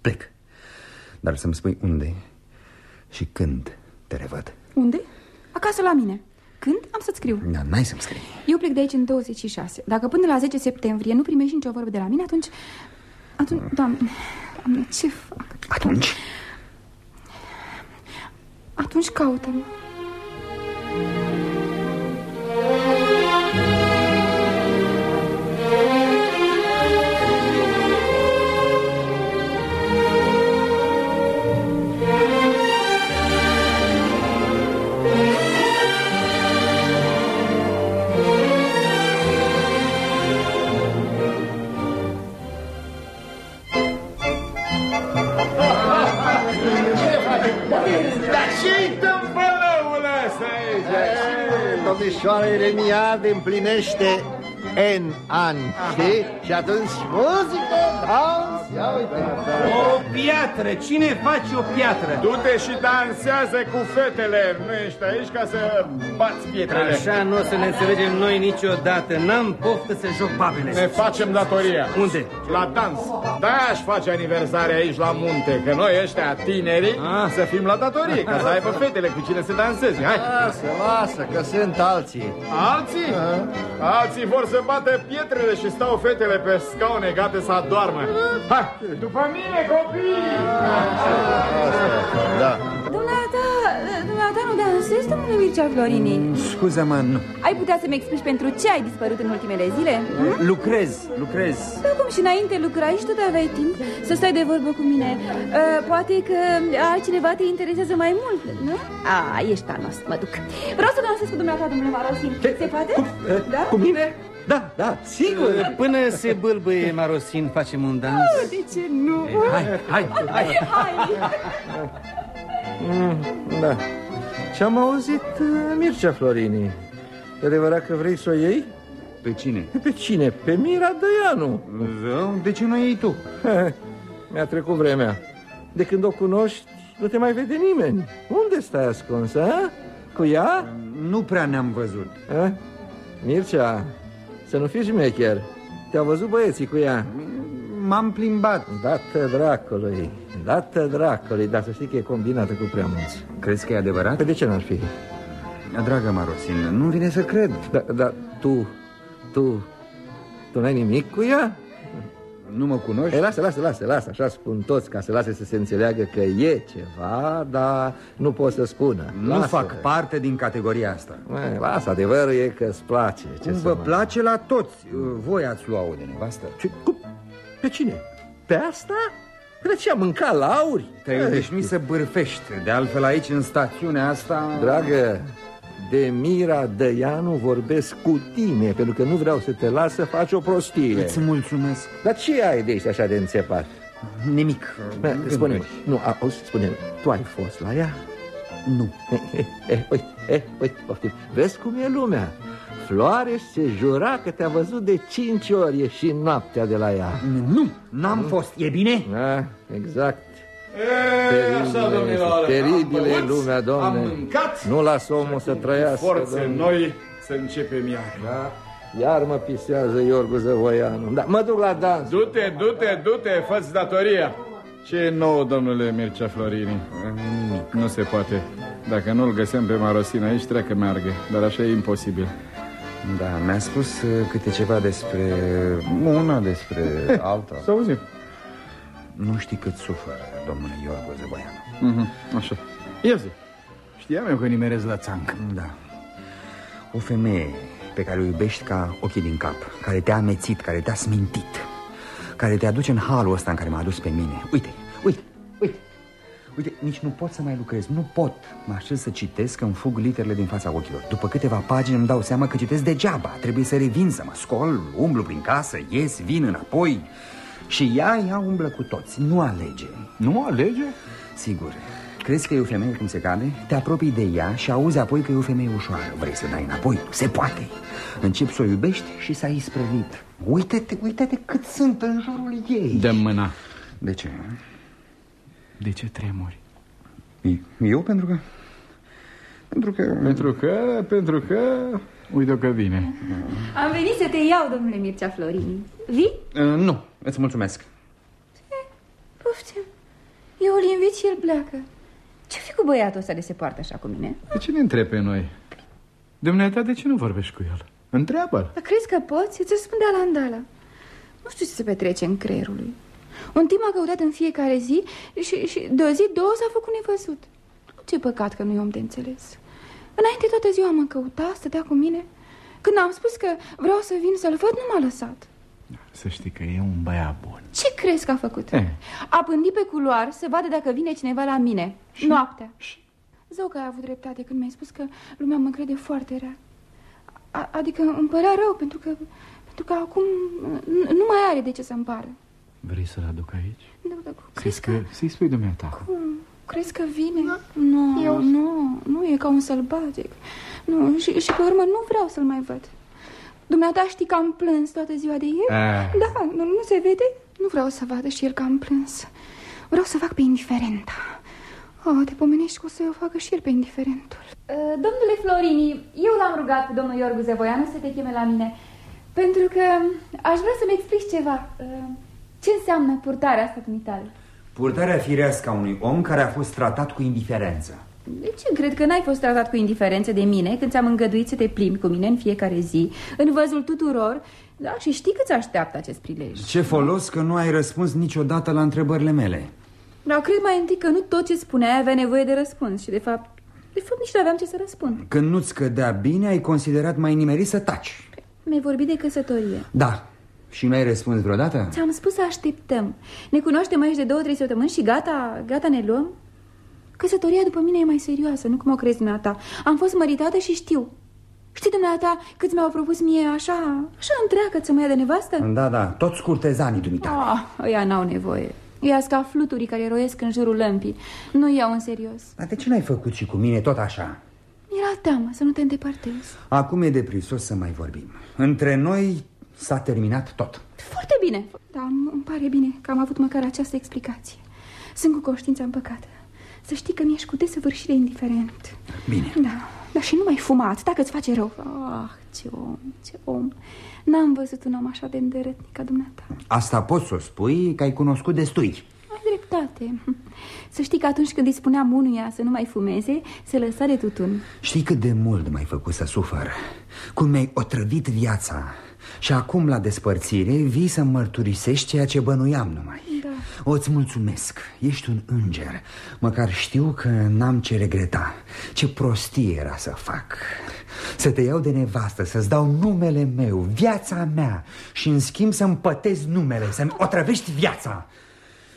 plec. Dar să-mi spui unde și când te revăd. Unde? Acasă la mine. Când? Am să-ți scriu. Da, n-ai să-mi scrii. Eu plec de aici în 26 Dacă până la 10 septembrie nu primești nicio vorbă de la mine Atunci, atunci, doamne, doamne, ce fac? Atunci? Atunci caută-mă Domnișoara Eremiade împlinește N ani, știi? Și atunci muzică, dans, ia uite. O piatră, cine face o piatră? Du-te și dansează cu fetele. Nu ești aici ca să bați pietrele. Așa nu o să ne înțelegem noi niciodată. N-am poftă să joc babele. Ne facem datoria. Unde? La dans. Da, aș face aniversare aici la munte Că noi ăștia tineri Ah. Să fim la datorie Ca să aibă fetele cu cine să danseze. Hai. Lasă, lasă, că sunt alții. Alții? Alții vor să bată pietrele și stau fetele pe scaune gata să adormă Hai, după mine copii! Da Dumneata, dumneata nu dansezi, domnule Mircea Florini Scuză-mă, nu Ai putea să-mi explici pentru ce ai dispărut în ultimele zile? Hm? Lucrez, lucrez Da, cum și înainte lucrai și tot aveai timp să stai de vorbă cu mine uh, Poate că altcineva te interesează mai mult, nu? A, ești tanos, mă duc Vreau să dansez cu dumneata, domnule Marosin Se poate? Da? Cu mine? Da, da, sigur Până se bâlbâie Marosin facem un dans Oh, de ce nu? Hai, hai, hai hai. Mm, Da Ce am auzit, uh, Mircea Florini E adevărat că vrei să o iei? Pe cine? Pe cine? Pe Mira Dăianu Zău, de ce nu iei tu? Mi-a trecut vremea De când o cunoști, nu te mai vede nimeni Unde stai ascuns, a? Cu ea? Nu prea ne-am văzut A? Mircea, să nu fii șmecher Te-au văzut băieții cu ea M-am plimbat Dată dracului Dată dracului Dar să știi că e combinată cu prea mulți Crezi că e adevărat? Păi de ce n-ar fi? Dragă Marosin, nu vine să cred Dar da, tu, tu, tu n-ai nimic cu ea? Nu mă cunoști? Ei, lasă, lasă, lasă, lasă, așa spun toți Ca să lase să se înțeleagă că e ceva Dar nu pot să spună Nu lasă. fac parte din categoria asta Mă, Lasă, adevărul e că îți place ce Cum să vă mai- place la toți Voi ați luat-o de nevastă Ce, cum? Pe cine? Pe asta? Pe ce a mâncat lauri? Te obișnui să bârfești De altfel aici, în stațiunea asta Dragă, de Mira Dăianu vorbesc cu tine Pentru că nu vreau să te las să faci o prostie Îți mulțumesc Dar ce ai de ești așa de înțepat? Nimic Bă, Spune-mi, nu, auzi, spune tu ai fost la ea? Nu. Eh, uite, eh, uite, poftim. Vezi cum e lumea? Floareș se jura că te-a văzut de cinci ori ieși noaptea de la ea Nu, n-am fost, e bine? Da, exact E, așa, domnilor, Teribile am băut, lumea, am domne mâncat Nu las omul să trăiască Forțe domne. noi să începem iar. Da. Iar mă pisează Iorgu Zăvoianu. Da, Mă duc la dans. Du-te, du-te, du-te, fă datoria. Ce e nou, domnule Mircea Florini? Nimic Nu se poate. Dacă nu-l găsim pe Marosin aici, treacă meargă Dar așa e imposibil. Da, mi-a spus uh, câte ceva despre una, despre alta. Să auzim. Nu știi cât suferă, domnule Iorgu Zăboianu. Mhm, Așa. Ia zi. Știam eu că nimerezi la țanc. Da. O femeie pe care o iubești ca ochii din cap Care te-a amețit, care te-a smintit Care te aduce în halul ăsta în care m-a adus pe mine. Uite, uite, uite. Uite, nici nu pot să mai lucrez, nu pot. Mă așez să citesc, îmi fug literele din fața ochilor. După câteva pagini îmi dau seama că citesc degeaba. Trebuie să revin, să mă scol, umblu prin casă, ies, vin înapoi Și ea, ea umblă cu toți, nu alege. Nu alege? Sigur. Crezi că e o femeie cum se cade? Te apropii de ea și auzi apoi că e o femeie ușoară. Vrei să dai înapoi? Se poate. Începi să o iubești și s-a isprăvit Uită-te, uită-te cât sunt în jurul ei. Dă mâna. De ce? De ce tremuri? Eu? Pentru că... Pentru că... Pentru că, pentru că... Uite că vine. Am venit să te iau, domnule Mircea Florini Vii? Uh, nu, îți mulțumesc. Poftim. Eu îl invit și el pleacă. Ce fi cu băiatul ăsta de se poartă așa cu mine? De ce ne întrebi pe noi? Dumneata, de ce nu vorbești cu el? Întreabă-l. Dar crezi că poți? Îți răspunde la andală Nu știu ce se petrece în creierul lui. Un timp m-a căutat în fiecare zi și, și de o zi, două s-a făcut nevăzut. Ce păcat că nu e om de înțeles. Înainte toată ziua mă căuta, stătea cu mine. Când am spus că vreau să vin să-l văd, nu m-a lăsat Să știi că e un băiat bun Ce crezi că a făcut? Eh. A pândit pe culoar să vadă dacă vine cineva la mine și? Noaptea și? Zău că ai avut dreptate când mi-ai spus că lumea mă crede foarte rea A Adică îmi părea rău pentru că, pentru că acum n- nu mai are de ce să-mi pară Vrei să-l aduc aici? Da, da, Să-i Crezi că... spui, să spui dumneata Cum? Crezi că vine? Nu, Eu... nu, nu, e ca un sălbatic Nu, și, și pe urmă nu vreau să-l mai văd Dumneata știi că am plâns toată ziua de ieri? Ah. Da, nu, nu se vede? Nu vreau să vadă și el că am plâns Vreau să fac pe indiferenta Oh, te pomenești că o să o facă și el pe indiferentul Uh, Domnule Florini, eu l-am rugat pe domnul Iorgu Zevoianu să te cheme la mine Pentru că aș vrea să-mi explici ceva Uh, Ce înseamnă purtarea asta dumitale? Purtarea firească a unui om care a fost tratat cu indiferență De ce? Cred că n-ai fost tratat cu indiferență de mine Când ți-am îngăduit să te plimbi cu mine în fiecare zi În văzul tuturor Da, și știi că ți așteaptă acest prilej. Ce folos că nu ai răspuns niciodată la întrebările mele. Dar cred mai întâi că nu tot ce spuneai avea nevoie de răspuns Și de fapt, de fapt nici nu aveam ce să răspund. Când nu-ți cădea bine, ai considerat mai nimerit să taci. Mi-ai vorbit de căsătorie. Da, și nu ai răspuns vreodată? Ți-am spus să așteptăm. Ne cunoaștem aici de două, trei săptămâni și gata, gata ne luăm Căsătoria după mine e mai serioasă, nu cum o crezi dumneata. Am fost măritată și știu. Știi dumneata câți mi-au propus mie așa, așa întreagă să mă ia de nevastă? Da, da, toți curtezanii dumitale Ah, ăia n-au nevoie. Ia ca fluturii care roiesc în jurul lămpii. Nu iau în serios. Dar de ce n-ai făcut și cu mine tot așa? Mi-era teamă să nu te îndepărtezi Acum e de prisos să mai vorbim. Între noi s-a terminat tot. Foarte bine. Da, îmi pare bine că am avut măcar această explicație. Sunt cu conștiința împăcată Să știi că mi-ești cu desăvârșire indiferent. Bine. Da, dar și nu mai fuma atâta că-ți face rău. Ah, ce om, ce om. N-am văzut un om așa de îndărătnic ca dumneata. Asta poți să o spui că ai cunoscut destui. Ai dreptate. Să știi că atunci când îi spuneam unuia să nu mai fumeze Se lăsa de tutun. Știi cât de mult m-ai făcut să sufăr? Cum mi-ai otrăvit viața Și acum la despărțire vii să mărturisești ceea ce bănuiam numai. Da. O-ți mulțumesc, ești un înger. Măcar știu că n-am ce regreta. Ce prostie era să fac. Să te iau de nevastă, să-ți dau numele meu, viața mea Și în schimb să-mi pătezi numele, să-mi otrăvești viața.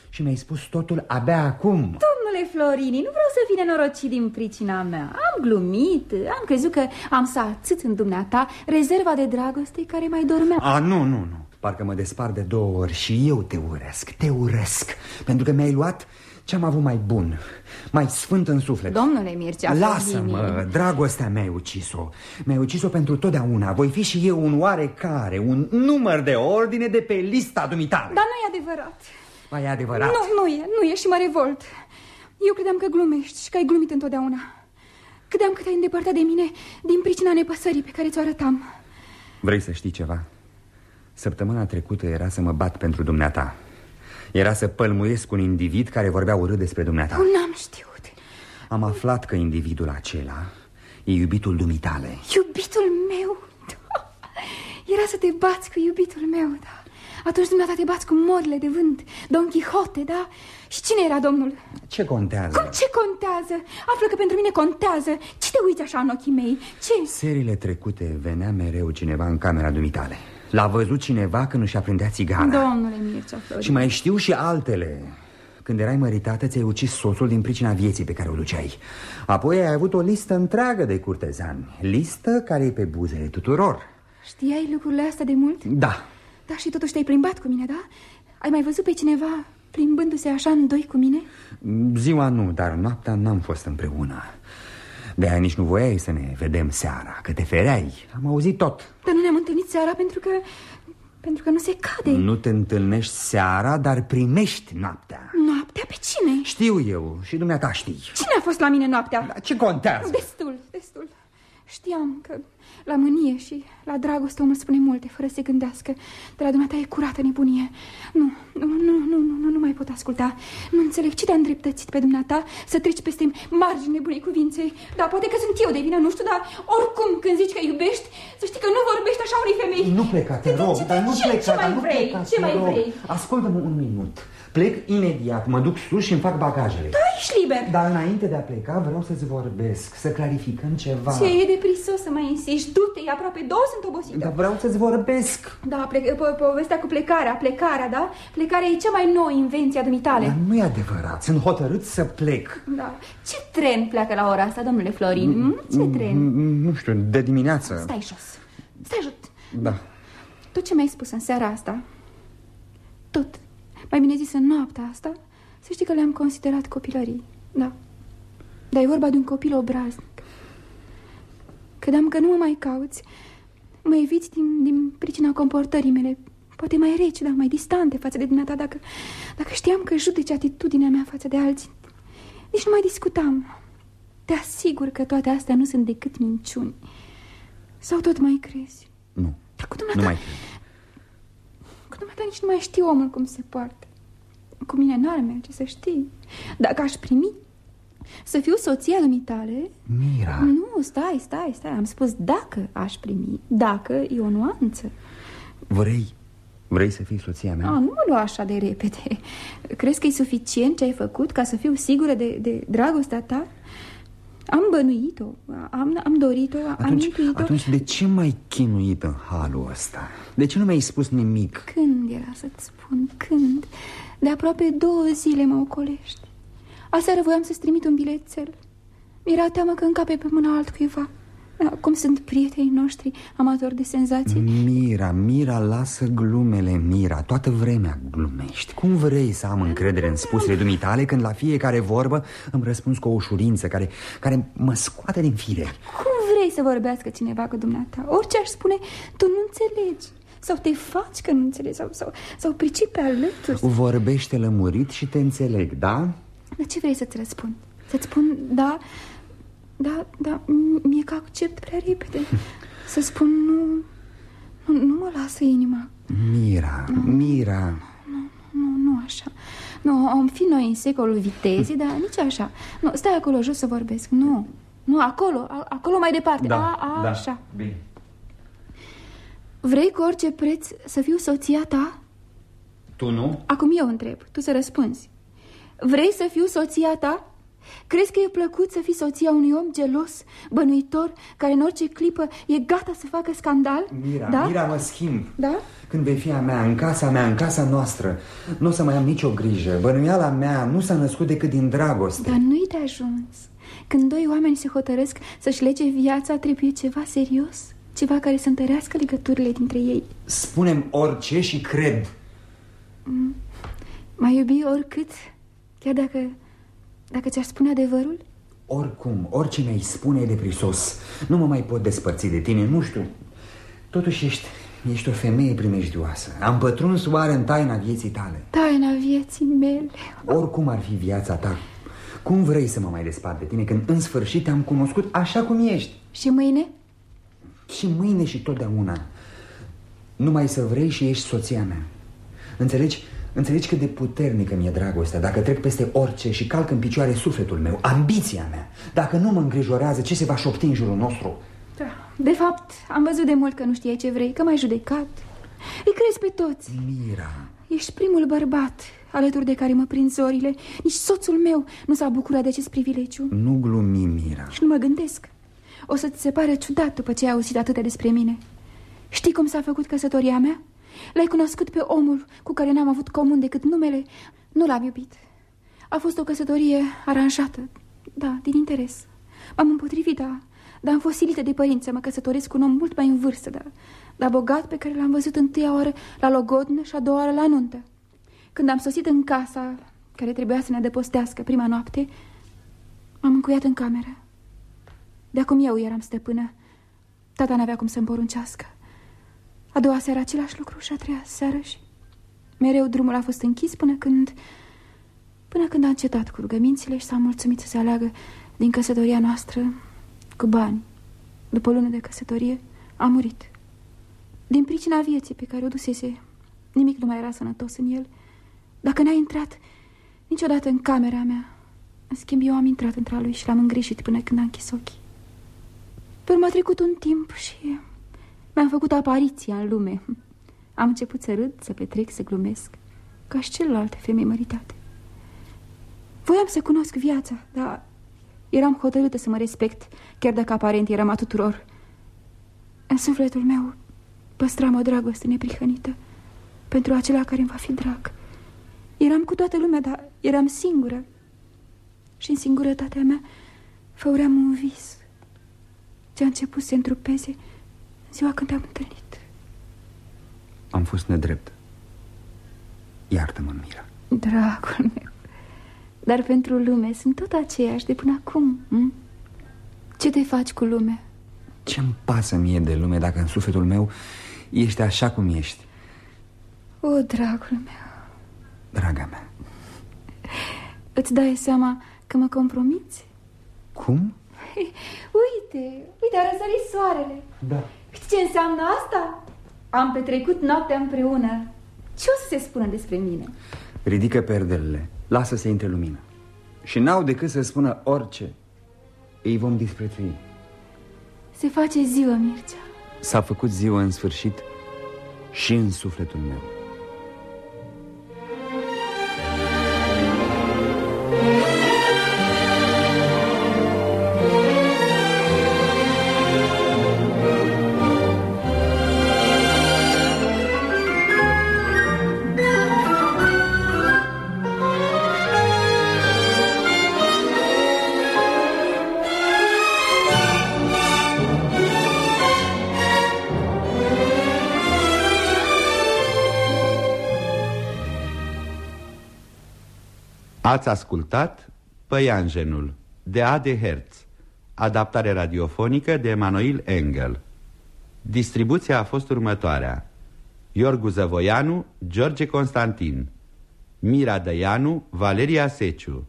Și mi-ai spus totul abia acum Domnule Florini, nu vreau să fii nenorocit din pricina mea. Am glumit, am crezut că am să atât în dumneata Rezerva de dragoste care mai dormea. A, nu, nu, nu. Parcă mă despart de două ori și eu te urăsc, te urăsc Pentru că mi-ai luat ce-am avut mai bun, mai sfânt în suflet. Domnule Mircea Lasă-mă, dragostea mea ai ucis-o. Mi-ai ucis-o pentru totdeauna. Voi fi și eu un oarecare, un număr de ordine de pe lista dumitale Dar nu e adevărat. Mai e adevărat? Nu, nu e, nu e și mă revolt Eu credeam că glumești și că ai glumit întotdeauna Credeam că te-ai îndepărtat de mine din pricina nepăsării pe care ți-o arătam Vrei să știi ceva? Săptămâna trecută era să mă bat pentru dumneata Era să pălmuiesc un individ care vorbea urât despre dumneata Nu n-am știut Am aflat că individul acela e iubitul dumitale Iubitul meu? Da. Era să te bați cu iubitul meu, da atunci dumneata te bați cu morile de vânt Don Quixote, da? Și cine era domnul? Ce contează? Cum ce contează? Află că pentru mine contează Ce te uiți așa în ochii mei? Ce? Serile trecute venea mereu cineva în camera dumitale L-a văzut cineva când își aprindea țigara Domnule Mircea Florin Și mai știu și altele când erai măritată, ți-ai ucis soțul din pricina vieții pe care o duceai Apoi ai avut o listă întreagă de curtezani Listă care e pe buzele tuturor Știai lucrurile astea de mult? Da Da, și totuși te-ai plimbat cu mine, da? Ai mai văzut pe cineva plimbându-se așa în doi cu mine? Ziua nu, dar noaptea n-am fost împreună de aia nici nu voiai să ne vedem seara, că te fereai Am auzit tot Dar nu ne-am întâlnit seara pentru că... Pentru că nu se cade Nu te întâlnești seara, dar primești noaptea Noaptea? Pe cine? Știu eu și dumneata știi Cine a fost la mine noaptea? La ce contează? Destul, destul Știam că la mânie și la dragoste omul spune multe fără să se gândească De la dumneata e curată nebunie Nu, nu, nu, nu, nu, nu mai pot asculta Nu înțeleg ce te-a îndreptățit pe dumneata Să treci peste margine bunei cuvințe Da, poate că sunt eu de vină, nu știu Dar oricum când zici că iubești Să știi că nu vorbești așa unei femei Nu pleca, te rog, dar nu ce, pleca Ce mai nu vrei? Pleca, ce mai rog. vrei? Ascultă-mă un minut Plec imediat, mă duc sus și îmi fac bagajele Da, ești liber Dar înainte de a pleca vreau să-ți vorbesc Să clarificăm ceva Ce e de prisos să mai insiști? Du-te, e aproape două, sunt obosită Dar vreau să-ți vorbesc Da, ple po povestea cu plecarea, plecarea, da? Plecarea e cea mai nouă invenție a dumitale Dar nu e adevărat, sunt hotărât să plec Da. Ce tren pleacă la ora asta, domnule Florin? Mm? Ce tren? Nu știu, de dimineață Stai jos Stai jos Da Tot ce mi-ai spus în seara asta Tot Mai bine zis în noaptea asta Să știi că le-am considerat copilării. Da. Dar e vorba de un copil obraznic. Credeam că nu mă mai cauți Mă eviți din, din pricina comportării mele. Poate mai reci, dar mai distante față de dumneata Dacă, dacă știam că judeci atitudinea mea față de alții. Nici nu mai discutam. Te asigur că toate astea nu sunt decât minciuni. Sau tot mai crezi? Nu, Dar cu nu dumneata, mai cred cu dumneata nici nu mai știu omul cum se poartă. Cu mine n-ar merge, să știi. Dacă aș primi să fiu soția dumitale Mira. Nu, stai, stai, stai Am spus dacă aș primi Dacă e o nuanță. Vrei, vrei să fii soția mea? A, Nu mă lua așa de repede. Crezi că e suficient ce ai făcut Ca să fiu sigură de, de dragostea ta? Am bănuit-o Am, am dorit-o, am Atunci, intuit-o atunci de ce m-ai chinuit în halul ăsta? De ce nu mi-ai spus nimic? Când era să-ți spun? Când? De aproape două zile mă ocolești Aseară voiam să-ți trimit un bilețel Mi-era teamă că încape pe mâna altcuiva Cum sunt prietenii noștri amatori de senzații Mira, Mira, lasă glumele, Mira Toată vremea glumești Cum vrei să am încredere în spusele dumitale Când la fiecare vorbă îmi răspunzi cu o ușurință Care, care mă scoate din fire Cum vrei să vorbească cineva cu dumneata? Orice aș spune, tu nu înțelegi sau te faci că nu înțelegi Sau, sau, sau pricepi alături Vorbește lămurit și te înțeleg, da? Dar ce vrei să-ți răspund? Să-ți spun, da, da, da, mie că accept prea repede. Să spun, nu, nu, nu mă lasă inima. Mira, Mira. Nu, nu, nu așa. Nu, am fi noi în secolul vitezii, dar nici așa. Nu, stai acolo jos să vorbesc, nu Nu, acolo, a, acolo mai departe. Da, a, a, da, așa. bine. Vrei cu orice preț să fiu soția ta? Tu nu? Acum eu întreb, tu să răspunzi. Vrei să fiu soția ta? Crezi că e plăcut să fii soția unui om gelos, bănuitor, care în orice clipă e gata să facă scandal? Mira, da? Mira, mă schimb Da? Când vei fi a mea, în casa mea, în casa noastră Nu o să mai am nicio grijă Bănuiala mea nu s-a născut decât din dragoste Dar nu-i de ajuns Când doi oameni se hotărăsc să-și lege viața, trebuie ceva serios Ceva care să întărească legăturile dintre ei Spunem orice și cred mm. Mai iubi oricât? Chiar dacă... Dacă ți-aș spune adevărul? Oricum, orice mi-ai spune e de prisos. Nu mă mai pot despărți de tine, nu știu. Totuși ești, ești o femeie primejdioasă. Am pătruns oare în taina vieții tale? Taina vieții mele. Oricum ar fi viața ta. Cum vrei să mă mai despart de tine Când în sfârșit te-am cunoscut așa cum ești? Și mâine? Și mâine și totdeauna. Numai să vrei și ești soția mea. Înțelegi? Înțelegi cât de puternică mi-e dragostea Dacă trec peste orice și calc în picioare sufletul meu Ambiția mea. Dacă nu mă îngrijorează ce se va șopti în jurul nostru? Da. De fapt, am văzut de mult că nu știai ce vrei Că m-ai judecat. Îi crezi pe toți. Mira. Ești primul bărbat alături de care mă prind zorile. Nici soțul meu nu s-a bucurat de acest privilegiu. Nu glumi, Mira. Și nu mă gândesc. O să-ți se pare ciudat după ce ai auzit atâtea despre mine. Știi cum s-a făcut căsătoria mea? L-ai cunoscut pe omul cu care n-am avut comun decât numele? Nu l-am iubit. A fost o căsătorie aranjată, da, din interes. M-am împotrivit, da, dar am fost silită de părinți să mă căsătoresc cu un om mult mai în vârstă, da, dar bogat pe care l-am văzut întâia oară la logodnă și a doua oară la nuntă. Când am sosit în casa care trebuia să ne adăpostească prima noapte, m-am încuiat în cameră. De acum eu eram stăpână. Tata n-avea cum să-mi poruncească. A doua seară același lucru și a treia seară și... Mereu drumul a fost închis până când... Până când a încetat cu rugămințile și s-a mulțumit să se aleagă din căsătoria noastră cu bani. După o lună de căsătorie, a murit. Din pricina vieții pe care o dusese, nimic nu mai era sănătos în el. Dacă n-a intrat niciodată în camera mea, în schimb eu am intrat între lui și l-am îngrijit până când a închis ochii. Pe urmă a trecut un timp și mi-am făcut apariția în lume. Am început să râd, să petrec, să glumesc Ca și celelalte femei măritate. Voiam să cunosc viața, dar eram hotărâtă să mă respect Chiar dacă aparent eram a tuturor. În sufletul meu păstram o dragoste neprihănită Pentru acela care îmi va fi drag. Eram cu toată lumea, dar eram singură. Și în singurătatea mea făuream un vis Ce a început să întrupeze ziua când te-am întâlnit Am fost nedrept Iartă-mă, Mira Dragul meu Dar pentru lume sunt tot aceeași de până acum hm? Ce te faci cu lumea? Ce-mi pasă mie de lume dacă în sufletul meu ești așa cum ești? O, dragul meu Draga mea Îți dai seama că mă compromiți? Cum? Uite, uite, a răsărit soarele Da Știi ce înseamnă asta? Am petrecut noaptea împreună. Ce o să se spună despre mine? Ridică perdelele, lasă să intre lumină Și n-au decât să spună orice. Ei vom disprețui. Se face ziua, Mircea. S-a făcut ziua în sfârșit și în sufletul meu Ați ascultat Păianjenul de A.D. Hertz Adaptare radiofonică de Emanuel Engel. Distribuția a fost următoarea. Iorgu Zăvoianu, George Constantin. Mira Dăianu, Valeria Seciu.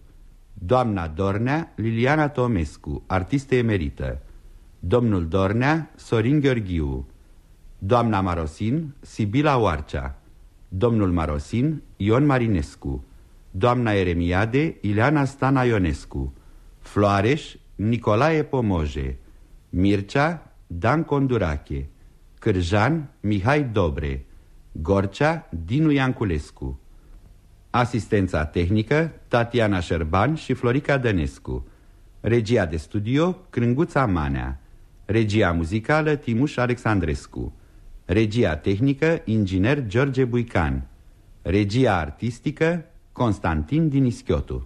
Doamna Dornea, Liliana Tomescu, artistă emerită Domnul Dornea, Sorin Gheorghiu. Doamna Marosin, Sibila Oarcea. Domnul Marosin, Ion Marinescu Doamna Eremiade, Ileana Stana Ionescu Floareș, Nicolae Pomoje Mircea, Dan Condurache Cârjan, Mihai Dobre Gorcea, Dinu Ianculescu Asistența tehnică, Tatiana Șerban și Florica Dănescu Regia de studio, Crânguța Manea Regia muzicală, Timuș Alexandrescu Regia tehnică, inginer George Buican Regia artistică, Constantin Dinischiotu